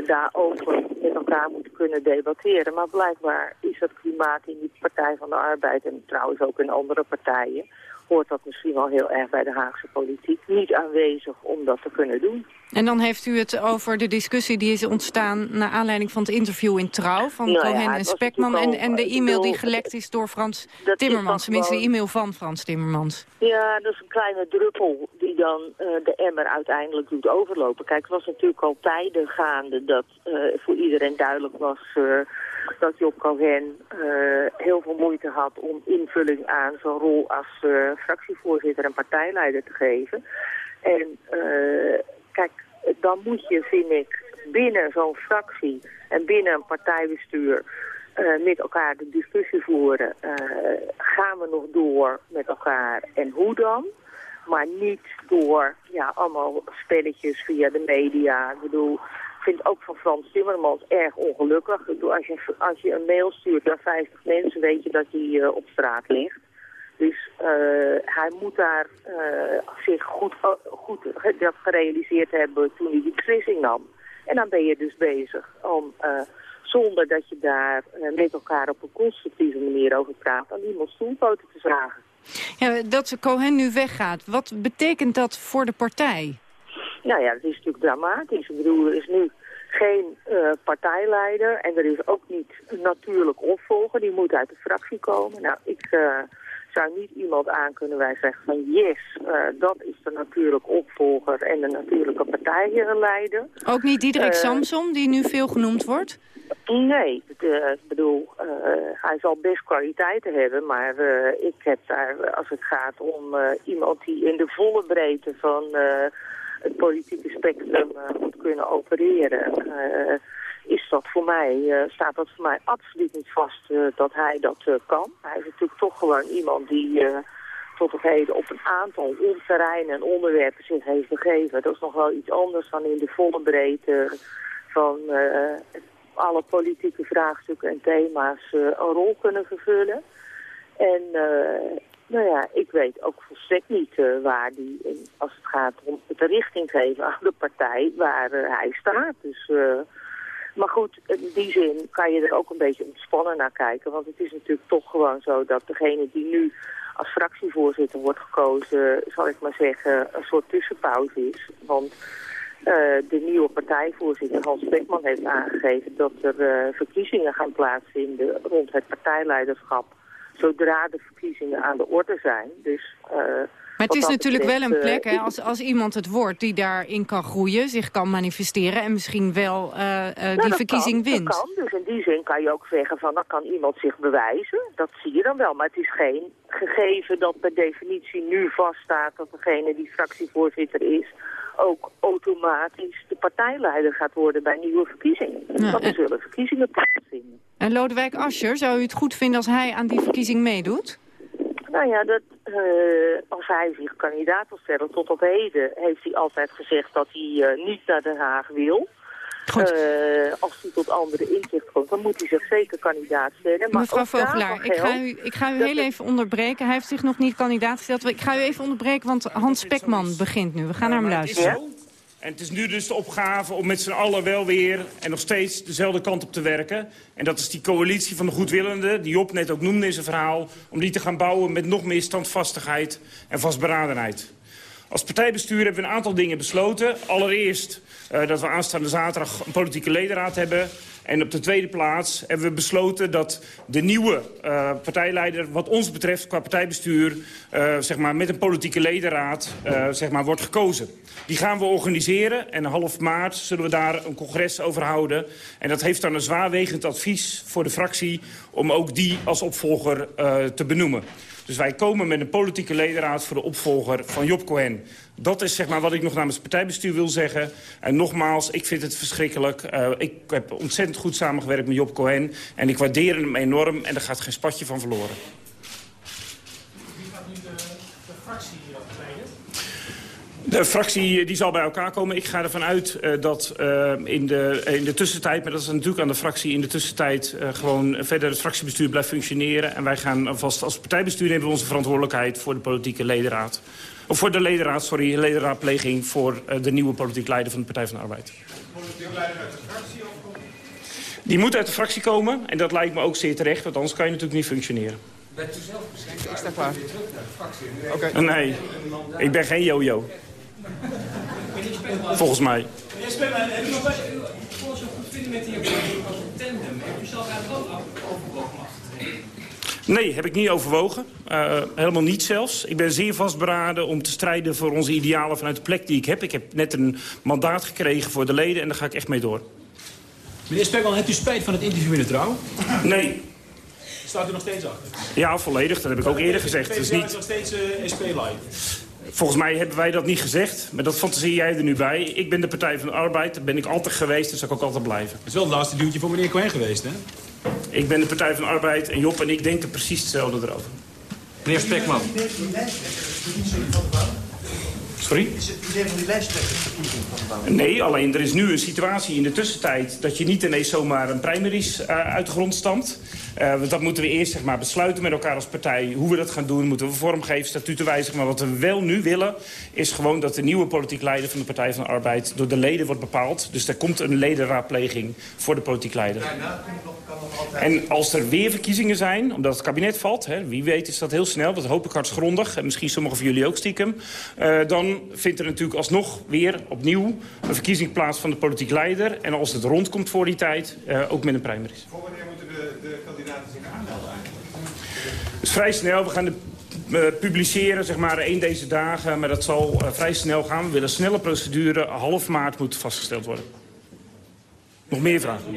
daarover met elkaar moeten kunnen debatteren. Maar blijkbaar is dat klimaat in die Partij van de Arbeid en trouwens ook in andere partijen hoort dat misschien wel heel erg bij de Haagse politiek. Niet aanwezig om dat te kunnen doen. En dan heeft u het over de discussie die is ontstaan... naar aanleiding van het interview in Trouw van nou Cohen en Spekman... En, en de e-mail die gelekt is door Frans Timmermans. Tenminste, de e-mail van Frans Timmermans. Ja, dat is een kleine druppel die dan uh, de emmer uiteindelijk doet overlopen. Kijk, het was natuurlijk al tijden gaande dat uh, voor iedereen duidelijk was... Uh, dat Job Cohen heel veel moeite had om invulling aan zijn rol als fractievoorzitter en partijleider te geven. En kijk, dan moet je, vind ik, binnen zo'n fractie en binnen een partijbestuur met elkaar de discussie voeren. Gaan we nog door met elkaar en hoe dan? Maar niet door ja, allemaal spelletjes via de media. Ik bedoel, vind ook van Frans Timmermans erg ongelukkig. Als, je, als je een mail stuurt naar 50 mensen, weet je dat die uh, op straat ligt. Dus uh, hij moet daar uh, zich goed, goed dat gerealiseerd hebben toen hij die beslissing nam. En dan ben je dus bezig om, zonder dat je daar met elkaar op een constructieve manier over praat, aan iemand stoelpoten te zagen. Ja, dat Cohen nu weggaat, wat betekent dat voor de partij? Nou ja, het is natuurlijk dramatisch. Ik bedoel, er is nu geen uh, partijleider en er is ook niet een natuurlijk opvolger. Die moet uit de fractie komen. Nou, ik... Uh, zou niet iemand aan kunnen wij zeggen van yes, uh, dat is de natuurlijke opvolger en de natuurlijke partijleider. Ook niet Diederik uh, Samson, die nu veel genoemd wordt? Nee, ik bedoel, uh, hij zal best kwaliteiten hebben, maar ik heb daar, als het gaat om iemand die in de volle breedte van het politieke spectrum moet kunnen opereren is dat voor mij, uh, staat dat voor mij absoluut niet vast uh, dat hij dat uh, kan. Hij is natuurlijk toch gewoon iemand die tot op heden op een aantal terreinen en onderwerpen zich heeft begeven. Dat is nog wel iets anders dan in de volle breedte van alle politieke vraagstukken en thema's een rol kunnen vervullen. En nou ja, ik weet ook volstrekt niet waar die, als het gaat om het richting geven aan de partij, waar hij staat. Dus... Maar goed, in die zin kan je er ook een beetje ontspannen naar kijken. Want het is natuurlijk toch gewoon zo dat degene die nu als fractievoorzitter wordt gekozen, zal ik maar zeggen, een soort tussenpauze is. Want uh, de nieuwe partijvoorzitter Hans Spekman heeft aangegeven dat er uh, verkiezingen gaan plaatsvinden rond het partijleiderschap. Zodra de verkiezingen aan de orde zijn. Dus... Uh, maar het is natuurlijk wel een plek, hè, als, als iemand het wordt die daarin kan groeien, zich kan manifesteren en misschien wel uh, uh, die verkiezing kan, wint. Dat kan, dus in die zin kan je ook zeggen van dan kan iemand zich bewijzen. Dat zie je dan wel, maar het is geen gegeven dat per definitie nu vaststaat dat degene die fractievoorzitter is ook automatisch de partijleider gaat worden bij nieuwe verkiezingen. Dat er zullen verkiezingen plaatsvinden. En Lodewijk Asscher, zou u het goed vinden als hij aan die verkiezing meedoet? Nou ja, dat, uh, als hij zich kandidaat wil stellen, tot op heden heeft hij altijd gezegd dat hij uh, niet naar Den Haag wil. Uh, als hij tot andere inzicht komt, dan moet hij zich zeker kandidaat stellen. Maar Mevrouw Vogelaar, ik ga u, ik ga u heel even onderbreken. Hij heeft zich nog niet kandidaat gesteld. Ik ga u even onderbreken, want Hans Spekman begint nu. We gaan naar hem luisteren. En het is nu dus de opgave om met z'n allen wel weer en nog steeds dezelfde kant op te werken. En dat is die coalitie van de goedwillenden, die Job net ook noemde in zijn verhaal... om die te gaan bouwen met nog meer standvastigheid en vastberadenheid. Als partijbestuur hebben we een aantal dingen besloten. Allereerst uh, dat we aanstaande zaterdag een politieke ledenraad hebben... En op de tweede plaats hebben we besloten dat de nieuwe uh, partijleider... wat ons betreft qua partijbestuur uh, zeg maar, met een politieke ledenraad uh, zeg maar, wordt gekozen. Die gaan we organiseren en half maart zullen we daar een congres over houden. En dat heeft dan een zwaarwegend advies voor de fractie... om ook die als opvolger te benoemen. Dus wij komen met een politieke ledenraad voor de opvolger van Job Cohen. Dat is zeg maar wat ik nog namens partijbestuur wil zeggen. En nogmaals, ik vind het verschrikkelijk. Uh, ik heb ontzettend goed samengewerkt met Job Cohen. En ik waardeer hem enorm en er gaat geen spatje van verloren. Wie gaat nu de, de fractie leiden? De fractie die zal bij elkaar komen. Ik ga ervan uit uh, dat uh, in, de, in de tussentijd, maar dat is natuurlijk aan de fractie... in de tussentijd uh, gewoon verder het fractiebestuur blijft functioneren. En wij gaan alvast als partijbestuur nemen we onze verantwoordelijkheid... voor de politieke ledenraad. Of voor de ledenraad, sorry, ledenraadpleging... voor de nieuwe politiek leider van de Partij van de Arbeid. Die moet uit de fractie komen en dat lijkt me ook zeer terecht, want anders kan je natuurlijk niet functioneren. Bent u zelf beschikbaar? Ik sta klaar. Oké. Nee, ik ben geen jojo. Volgens mij. Meneer Spemmer, heb u nog volgens u goed vinden met die als een tandem? Heeft u zelf eigenlijk ook overwogen? Nee, heb ik niet overwogen. Uh, helemaal niet zelfs. Ik ben zeer vastberaden om te strijden voor onze idealen vanuit de plek die ik heb. Ik heb net een mandaat gekregen voor de leden en daar ga ik echt mee door. Meneer Spekman, hebt u spijt van het interview in de Trouw? Nee. Staat u nog steeds achter? Ja, volledig. Dat heb ik ook eerder gezegd. Het is niet... nog steeds uh, SP-light. Volgens mij hebben wij dat niet gezegd, maar dat fantaseer jij er nu bij. Ik ben de Partij van de Arbeid, daar ben ik altijd geweest en zal ik ook altijd blijven. Het is wel het laatste duwtje voor meneer Cohen geweest, hè? Ik ben de Partij van de Arbeid en Job en ik denken precies hetzelfde erover. Meneer Spekman. Sorry? Is het idee van die lijsttrekkersverkiezing van de? Nee, alleen er is nu een situatie in de tussentijd... dat je niet ineens zomaar een primaries uh, uit de grond. Uh, want dat moeten we eerst zeg maar, besluiten met elkaar als partij. Hoe we dat gaan doen, moeten we vormgeven, statuten wijzigen. Maar wat we wel nu willen, is gewoon dat de nieuwe politiek leider... van de Partij van de Arbeid door de leden wordt bepaald. Dus er komt een ledenraadpleging voor de politiek leider. En als er weer verkiezingen zijn, omdat het kabinet valt... Hè, wie weet is dat heel snel, dat hoop ik hartsgrondig... en misschien sommigen van jullie ook stiekem... Uh, dan vindt er natuurlijk alsnog weer opnieuw een verkiezing plaats van de politiek leider. En als het rondkomt voor die tijd, uh, ook met een primaries. Voor wanneer moeten de, de kandidaten zich aanmelden eigenlijk? Dus vrij snel, we gaan de uh, publiceren, zeg maar, één deze dagen. Maar dat zal uh, vrij snel gaan. We willen snelle procedure. Half maart moet vastgesteld worden. Nog meer vragen?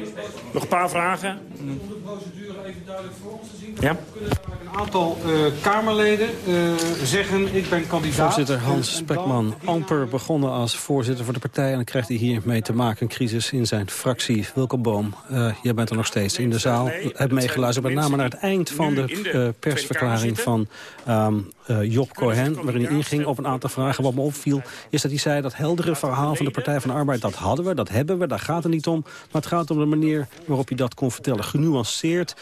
Nog een paar vragen? Om de procedure even duidelijk voor ons te zien. Ja? Kunnen een aantal uh, Kamerleden uh, zeggen, ik ben kandidaat. Voorzitter Hans Spekman, amper begonnen als voorzitter van de partij... en dan krijgt hij hiermee te maken, een crisis in zijn fractie. Wilco Boom, uh, jij bent er nog steeds in de zaal. Nee, hebt meegeluisterd, met name naar het eind van de, de persverklaring van um, Job Cohen... waarin hij inging op een aantal vragen. Wat me opviel, is dat hij zei dat heldere verhaal van de Partij van de Arbeid... dat hadden we, dat hebben we, daar gaat het niet om. Maar het gaat om de manier waarop je dat kon vertellen. Genuanceerd,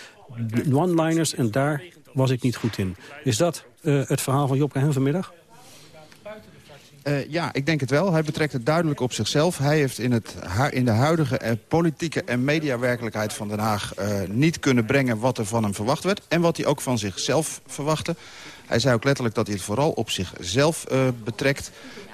one-liners en daar was ik niet goed in. Is dat uh, het verhaal van Job Cohen vanmiddag? Uh, ja, ik denk het wel. Hij betrekt het duidelijk op zichzelf. Hij heeft in, het, in de huidige uh, politieke en mediawerkelijkheid van Den Haag... Uh, niet kunnen brengen wat er van hem verwacht werd. En wat hij ook van zichzelf verwachtte. Hij zei ook letterlijk dat hij het vooral op zichzelf betrekt.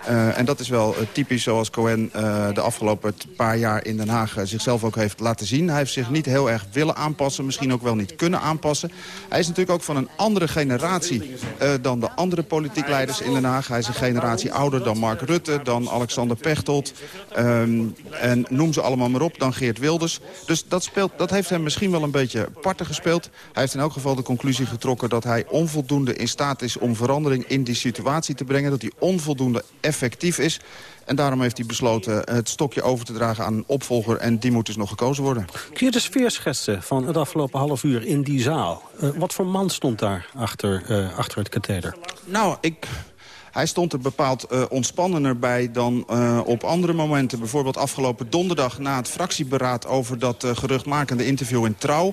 Uh, en dat is wel uh, typisch zoals Cohen de afgelopen paar jaar in Den Haag zichzelf ook heeft laten zien. Hij heeft zich niet heel erg willen aanpassen, misschien ook wel niet kunnen aanpassen. Hij is natuurlijk ook van een andere generatie dan de andere politiek leiders in Den Haag. Hij is een generatie ouder dan Mark Rutte, dan Alexander Pechtold. Um, en noem ze allemaal maar op, dan Geert Wilders. Dus dat, speelt, dat heeft hem misschien wel een beetje parten gespeeld. Hij heeft in elk geval de conclusie getrokken dat hij onvoldoende in staat is om verandering in die situatie te brengen. Dat hij onvoldoende effectief is. En daarom heeft hij besloten het stokje over te dragen aan een opvolger. En die moet dus nog gekozen worden. Kun je de sfeer schetsen van het afgelopen half uur in die zaal? Uh, wat voor man stond daar achter, uh, achter het katheder? Nou, ik... Hij stond er bepaald uh, ontspannender bij dan uh, op andere momenten. Bijvoorbeeld afgelopen donderdag na het fractieberaad... over dat uh, geruchtmakende interview in Trouw...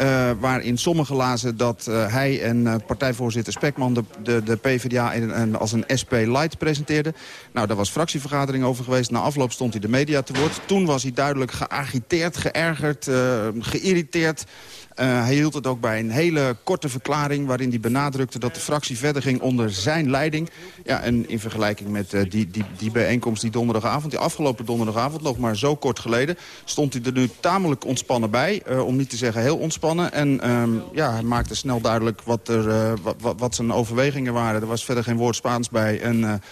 Uh, waarin sommigen lazen dat uh, hij en uh, partijvoorzitter Spekman de, de, PvdA in, in, als een SP-light presenteerde. Nou, daar was fractievergadering over geweest. Na afloop stond hij de media te woord. Toen was hij duidelijk geagiteerd, geërgerd, geïrriteerd. Uh, hij hield het ook bij een hele korte verklaring... waarin hij benadrukte dat de fractie verder ging onder zijn leiding. Ja, en in vergelijking met uh, die, die, die bijeenkomst die donderdagavond... die afgelopen donderdagavond, nog maar zo kort geleden... stond hij er nu tamelijk ontspannen bij. Uh, om niet te zeggen heel ontspannen. En um, ja, hij maakte snel duidelijk wat, er, wat, wat zijn overwegingen waren. Er was verder geen woord Spaans bij. En...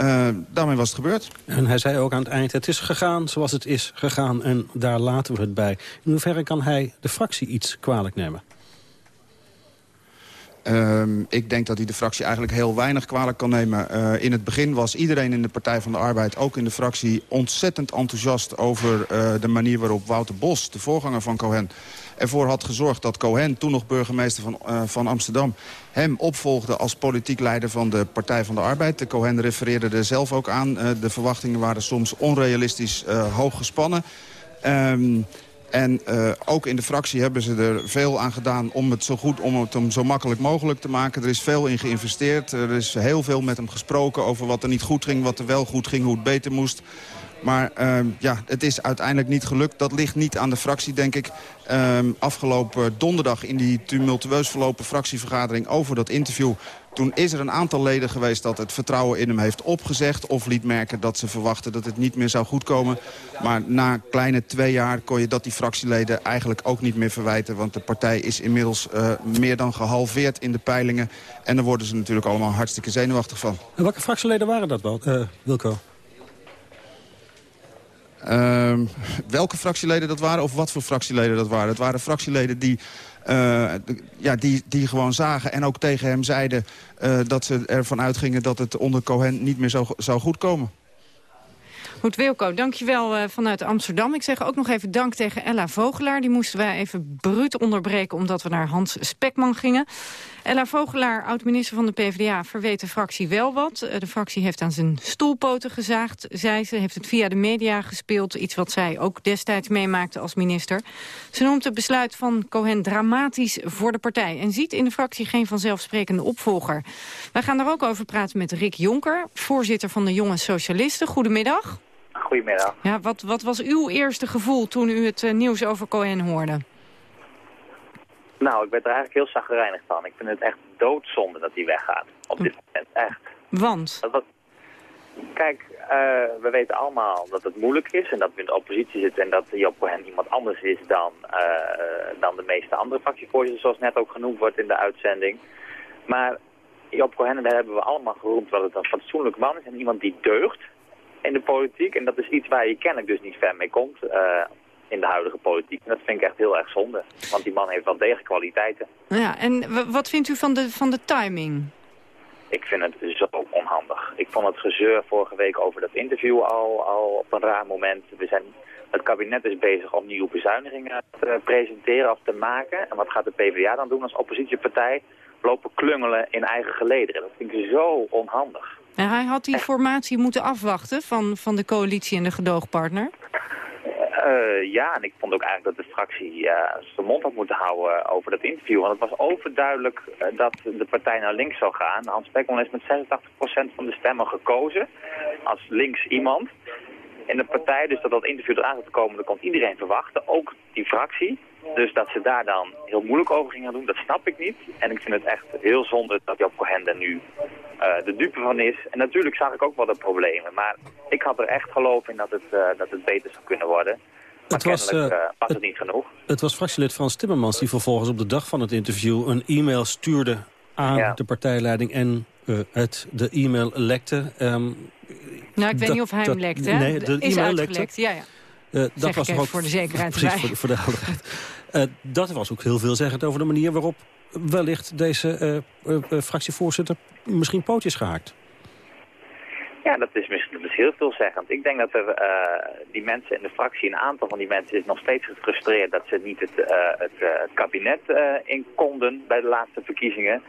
Uh, daarmee was het gebeurd. En hij zei ook aan het eind, het is gegaan zoals het is gegaan en daar laten we het bij. In hoeverre kan hij de fractie iets kwalijk nemen? Uh, ik denk dat hij de fractie eigenlijk heel weinig kwalijk kan nemen. Uh, in het begin was iedereen in de Partij van de Arbeid, ook in de fractie... ontzettend enthousiast over uh, de manier waarop Wouter Bos, de voorganger van Cohen... ervoor had gezorgd dat Cohen, toen nog burgemeester van, uh, van Amsterdam... hem opvolgde als politiek leider van de Partij van de Arbeid. De Cohen refereerde er zelf ook aan. de verwachtingen waren soms onrealistisch hoog gespannen. Um, En uh, ook in de fractie hebben ze er veel aan gedaan om het zo goed, om het hem zo makkelijk mogelijk te maken. Er is veel in geïnvesteerd. Er is heel veel met hem gesproken over wat er niet goed ging, wat er wel goed ging, hoe het beter moest. Maar uh, ja, het is uiteindelijk niet gelukt. Dat ligt niet aan de fractie, denk ik. Uh, afgelopen donderdag in die tumultueus verlopen fractievergadering over dat interview... Toen is er een aantal leden geweest dat het vertrouwen in hem heeft opgezegd... of liet merken dat ze verwachten dat het niet meer zou goedkomen. Maar na kleine twee jaar kon je dat die fractieleden eigenlijk ook niet meer verwijten. Want de partij is inmiddels uh, meer dan gehalveerd in de peilingen. En daar worden ze natuurlijk allemaal hartstikke zenuwachtig van. En welke fractieleden waren dat wel, uh, Wilco? Uh, welke fractieleden dat waren of wat voor fractieleden dat waren. Het waren fractieleden die, uh, ja, die, die gewoon zagen en ook tegen hem zeiden... Uh, dat ze ervan uitgingen dat het onder Cohen niet meer zou, zou goedkomen. Goed, Wilco, dankjewel uh, vanuit Amsterdam. Ik zeg ook nog even dank tegen Ella Vogelaar. Die moesten wij even bruut onderbreken omdat we naar Hans Spekman gingen. Ella Vogelaar, oud-minister van de PvdA, verweet de fractie wel wat. De fractie heeft aan zijn stoelpoten gezaagd, zei ze. Heeft het via de media gespeeld, iets wat zij ook destijds meemaakte als minister. Ze noemt het besluit van Cohen dramatisch voor de partij... en ziet in de fractie geen vanzelfsprekende opvolger. Wij gaan er ook over praten met Rick Jonker, voorzitter van de Jonge Socialisten. Goedemiddag. Goedemiddag. Ja, wat, wat was uw eerste gevoel toen u het uh, nieuws over Cohen hoorde? Nou, ik ben er eigenlijk heel zagrijnig van. Ik vind het echt doodzonde dat hij weggaat. Op dit moment, echt. Want? Dat, dat, kijk, uh, we weten allemaal dat het moeilijk is en dat we in de oppositie zitten en dat Job Cohen iemand anders is dan, uh, dan de meeste andere fractievoorzitters, zoals net ook genoemd wordt in de uitzending. Maar Job Cohen, daar hebben we allemaal geroemd dat het een fatsoenlijk man is en iemand die deugt in de politiek. En dat is iets waar je kennelijk dus niet ver mee komt uh, in de huidige politiek. En dat vind ik echt heel erg zonde. Want die man heeft wel degelijk kwaliteiten. Ja, en wat vindt u van de, van de timing? Ik vind het zo onhandig. Ik vond het gezeur vorige week over dat interview al, al op een raar moment. We zijn, het kabinet is bezig om nieuwe bezuinigingen te presenteren of te maken. En wat gaat de PvdA dan doen als oppositiepartij? Lopen klungelen in eigen gelederen. Dat vind ik zo onhandig. En hij had die formatie moeten afwachten van, van de coalitie en de gedoogpartner? Uh, ja, en ik vond ook eigenlijk dat de fractie uh, zijn mond had moeten houden over dat interview. Want het was overduidelijk uh, dat de partij naar links zou gaan. Hans Beckman is met 86% van de stemmen gekozen als links iemand in de partij. Dus dat dat interview eraan zou komen, dat kon iedereen verwachten. Ook die fractie. Dus dat ze daar dan heel moeilijk over gingen doen, dat snap ik niet. En ik vind het echt heel zonde dat Job Cohen er nu uh, de dupe van is. En natuurlijk zag ik ook wel de problemen. Maar ik had er echt geloof in dat het, uh, dat het beter zou kunnen worden. Maar het was, uh, was het niet genoeg. Het was fractielid Frans Timmermans die vervolgens op de dag van het interview... een e-mail stuurde aan ja. de partijleiding en het, de e-mail lekte. Um, nou, ik weet niet of hij hem lekte. Hè? Nee, de e-mail lekte. Ja, ja. Uh, dat was ook voor de zekerheid precies, voor, voor, de helderheid. Uh, dat was ook heel veelzeggend over de manier waarop wellicht deze uh, uh, fractievoorzitter misschien pootjes gehaakt. Ja, dat is, dat is heel veelzeggend. Ik denk dat er die mensen in de fractie, een aantal van die mensen is nog steeds gefrustreerd dat ze niet het, het, het kabinet in konden bij de laatste verkiezingen.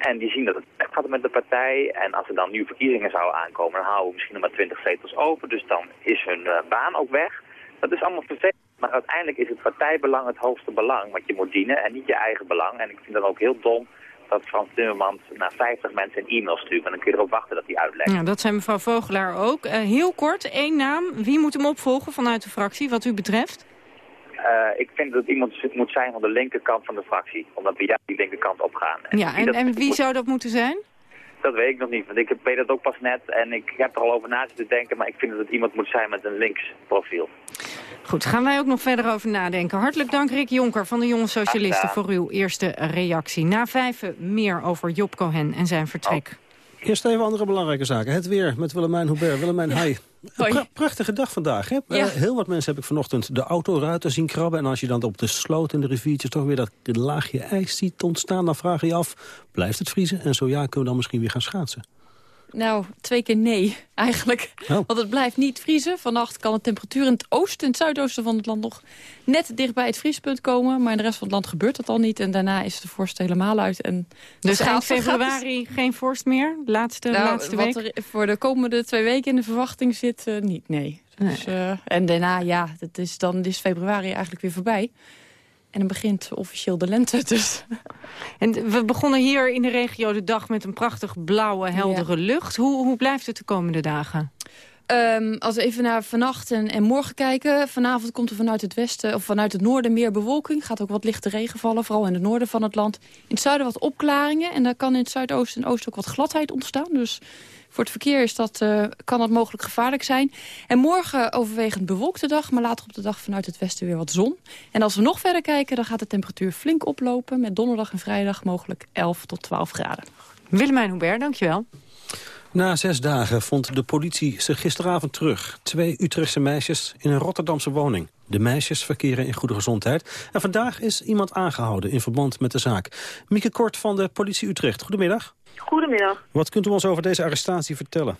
En die zien dat het echt gaat met de partij. En als er dan nieuwe verkiezingen zouden aankomen, dan houden we misschien nog maar 20 zetels over. Dus dan is hun uh, baan ook weg. Dat is allemaal vervelend. Maar uiteindelijk is het partijbelang het hoogste belang wat je moet dienen en niet je eigen belang. En ik vind dat ook heel dom dat Frans Timmermans naar 50 mensen een e-mail stuurt. En dan kun je erop wachten dat hij uitlegt. Ja, dat zijn mevrouw Vogelaar ook. Uh, heel kort, één naam. Wie moet hem opvolgen vanuit de fractie, wat u betreft? Uh, ik vind dat iemand moet zijn van de linkerkant van de fractie. Omdat we juist die linkerkant opgaan. En ja, en, en wie zou dat moeten zijn? Dat weet ik nog niet, want ik weet dat ook pas net en ik heb er al over na zitten denken, maar ik vind dat het iemand moet zijn met een links profiel. Goed, gaan wij ook nog verder over nadenken. Hartelijk dank Rick Jonker van de Jonge Socialisten voor uw eerste reactie. Na vijven meer over Job Cohen en zijn vertrek. Oh. Eerst even andere belangrijke zaken. Het weer met Willemijn Hubert. Willemijn, ja. hi. Pra prachtige dag vandaag. Hè? Ja. Uh, heel wat mensen heb ik vanochtend de autoruiten zien krabben. En als je dan op de sloot en de riviertjes toch weer dat laagje ijs ziet ontstaan... dan vraag je je af, blijft het vriezen? En zo ja, kunnen we dan misschien weer gaan schaatsen? Nou, twee keer nee, eigenlijk. Oh. Want het blijft niet vriezen. Vannacht kan de temperatuur in het oosten en het zuidoosten van het land nog net dicht bij het vriespunt komen. Maar in de rest van het land gebeurt dat al niet. En daarna is de vorst helemaal uit. En dus eind februari gaat... geen vorst meer? Laatste, nou, laatste week? Wat er voor de komende twee weken in de verwachting zit, uh, niet, nee. Dus, eh, en daarna, ja, dat is, dan is februari eigenlijk weer voorbij. En dan begint officieel de lente. [LAUGHS] Dus. En we begonnen hier in de regio de dag met een prachtig blauwe, heldere lucht. Hoe, hoe blijft het de komende dagen? Um, als we even naar vannacht en, en, morgen kijken. Vanavond komt er vanuit het westen of vanuit het noorden meer bewolking. Gaat ook wat lichte regen vallen, vooral in het noorden van het land. In het zuiden wat opklaringen. En dan kan in het zuidoosten en oosten ook wat gladheid ontstaan. Dus voor het verkeer is dat, uh, kan dat mogelijk gevaarlijk zijn. En morgen overwegend bewolkte dag, maar later op de dag vanuit het westen weer wat zon. En als we nog verder kijken, dan gaat de temperatuur flink oplopen... met donderdag en vrijdag mogelijk 11 tot 12 graden. Willemijn Hubert, dankjewel. Na zes dagen vond de politie ze gisteravond terug. Twee Utrechtse meisjes in een Rotterdamse woning. De meisjes verkeren in goede gezondheid. En vandaag is iemand aangehouden in verband met de zaak. Mieke Kort van de politie Utrecht. Goedemiddag. Goedemiddag. Wat kunt u ons over deze arrestatie vertellen?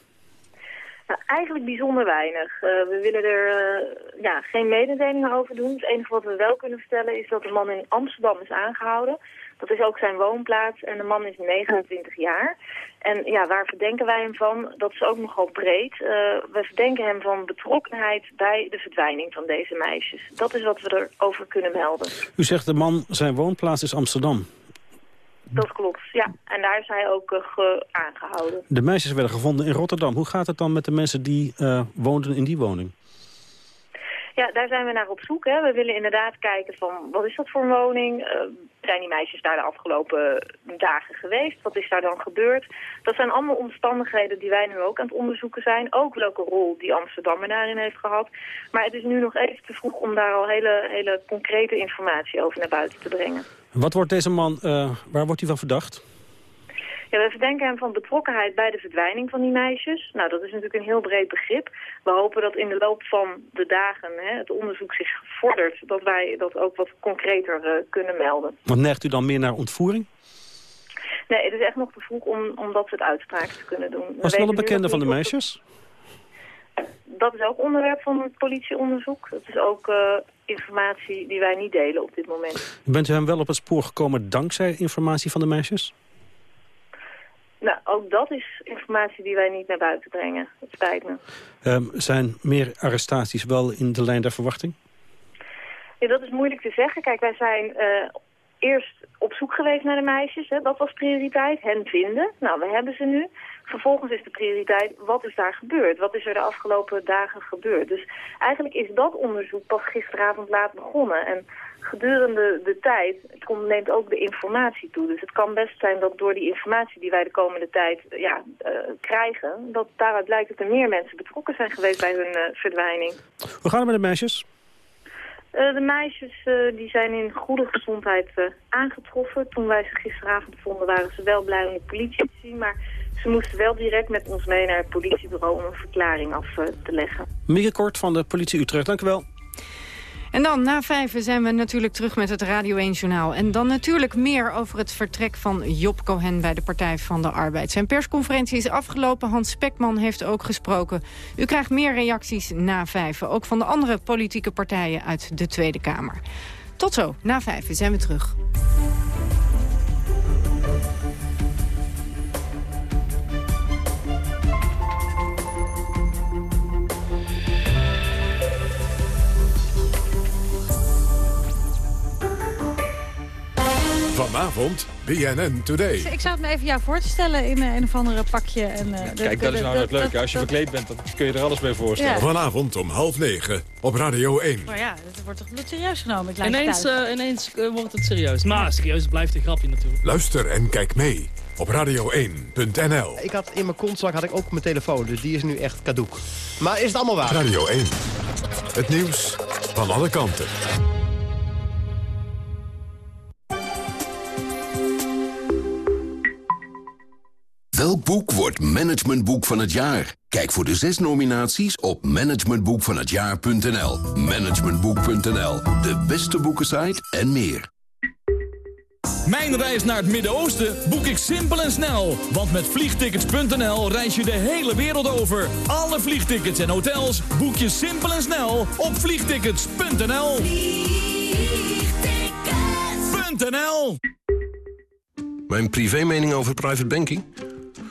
Nou, eigenlijk bijzonder weinig. Uh, we willen er uh, ja, geen mededelingen over doen. Het enige wat we wel kunnen vertellen is dat de man in Amsterdam is aangehouden. Dat is ook zijn woonplaats en de man is 29 jaar. En ja, waar verdenken wij hem van? Dat is ook nogal breed. Uh, we verdenken hem van betrokkenheid bij de verdwijning van deze meisjes. Dat is wat we erover kunnen melden. U zegt de man, zijn woonplaats is Amsterdam. Dat klopt, ja. En daar is hij ook uh, aangehouden. De meisjes werden gevonden in Rotterdam. Hoe gaat het dan met de mensen die uh, woonden in die woning? Ja, daar zijn we naar op zoek. Hè. We willen inderdaad kijken van wat is dat voor een woning? Uh, zijn die meisjes daar de afgelopen dagen geweest? Wat is daar dan gebeurd? Dat zijn allemaal omstandigheden die wij nu ook aan het onderzoeken zijn. Ook welke rol die Amsterdam daarin heeft gehad. Maar het is nu nog even te vroeg om daar al hele, hele concrete informatie over naar buiten te brengen. Wat wordt deze man, uh, waar wordt hij van verdacht? Ja, we verdenken hem van betrokkenheid bij de verdwijning van die meisjes. Nou, dat is natuurlijk een heel breed begrip. We hopen dat in de loop van de dagen hè, het onderzoek zich vordert... dat wij dat ook wat concreter uh, kunnen melden. Want neigt u dan meer naar ontvoering? Nee, het is echt nog te vroeg om, om dat soort uitspraken te kunnen doen. Was het wel een bekende van de meisjes? Dat is ook onderwerp van het politieonderzoek. Dat is ook uh, informatie die wij niet delen op dit moment. Bent u hem wel op het spoor gekomen dankzij informatie van de meisjes? Nou, ook dat is informatie die wij niet naar buiten brengen. Het spijt me. Um, zijn meer arrestaties wel in de lijn der verwachting? Ja, dat is moeilijk te zeggen. Kijk, wij zijn uh, eerst op zoek geweest naar de meisjes. Hè. Dat was prioriteit, hen vinden. Nou, we hebben ze nu. Vervolgens is de prioriteit, wat is daar gebeurd? Wat is er de afgelopen dagen gebeurd? Dus eigenlijk is dat onderzoek pas gisteravond laat begonnen. En gedurende de tijd komt, neemt ook de informatie toe. Dus het kan best zijn dat door die informatie die wij de komende tijd ja, uh, krijgen... dat daaruit blijkt dat er meer mensen betrokken zijn geweest bij hun uh, verdwijning. Hoe gaat het met de meisjes? Uh, de meisjes die zijn in goede gezondheid aangetroffen. Toen wij ze gisteravond vonden waren ze wel blij om de politie te zien... maar ze moesten wel direct met ons mee naar het politiebureau om een verklaring af te leggen. Mieke Kort van de politie Utrecht, dank u wel. En dan, na vijf zijn we natuurlijk terug met het Radio 1-journaal. En dan natuurlijk meer over het vertrek van Job Cohen bij de Partij van de Arbeid. Zijn persconferentie is afgelopen. Hans Spekman heeft ook gesproken. U krijgt meer reacties na vijf. Ook van de andere politieke partijen uit de Tweede Kamer. Tot zo, na vijf zijn we terug. Vanavond BNN Today. Ik zou het me even jou voor te stellen in een of andere pakje. En, uh, Kijk, dat is nou het leuke. Als je verkleed bent, dan kun je er alles mee voorstellen. Ja. Vanavond om half negen op Radio 1. Maar ja, het wordt toch niet serieus genomen. Ik ineens uh, ineens uh, wordt het serieus. Maar serieus blijft een grapje natuurlijk. Luister en kijk mee op radio1.nl. Ik had in mijn kontzak had ik ook mijn telefoon, dus die is nu echt cadoek. Maar is het allemaal waar? Radio 1. Het nieuws van alle kanten. Welk boek wordt managementboek van het jaar? Kijk voor de zes nominaties op managementboekvanhetjaar.nl. Managementboek.nl, de beste boekensite en meer. Mijn reis naar het Midden-Oosten boek ik simpel en snel. Want met vliegtickets.nl reis je de hele wereld over. Alle vliegtickets en hotels boek je simpel en snel op vliegtickets.nl. Vliegtickets.nl Mijn privé mening over private banking?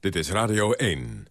Dit is Radio 1.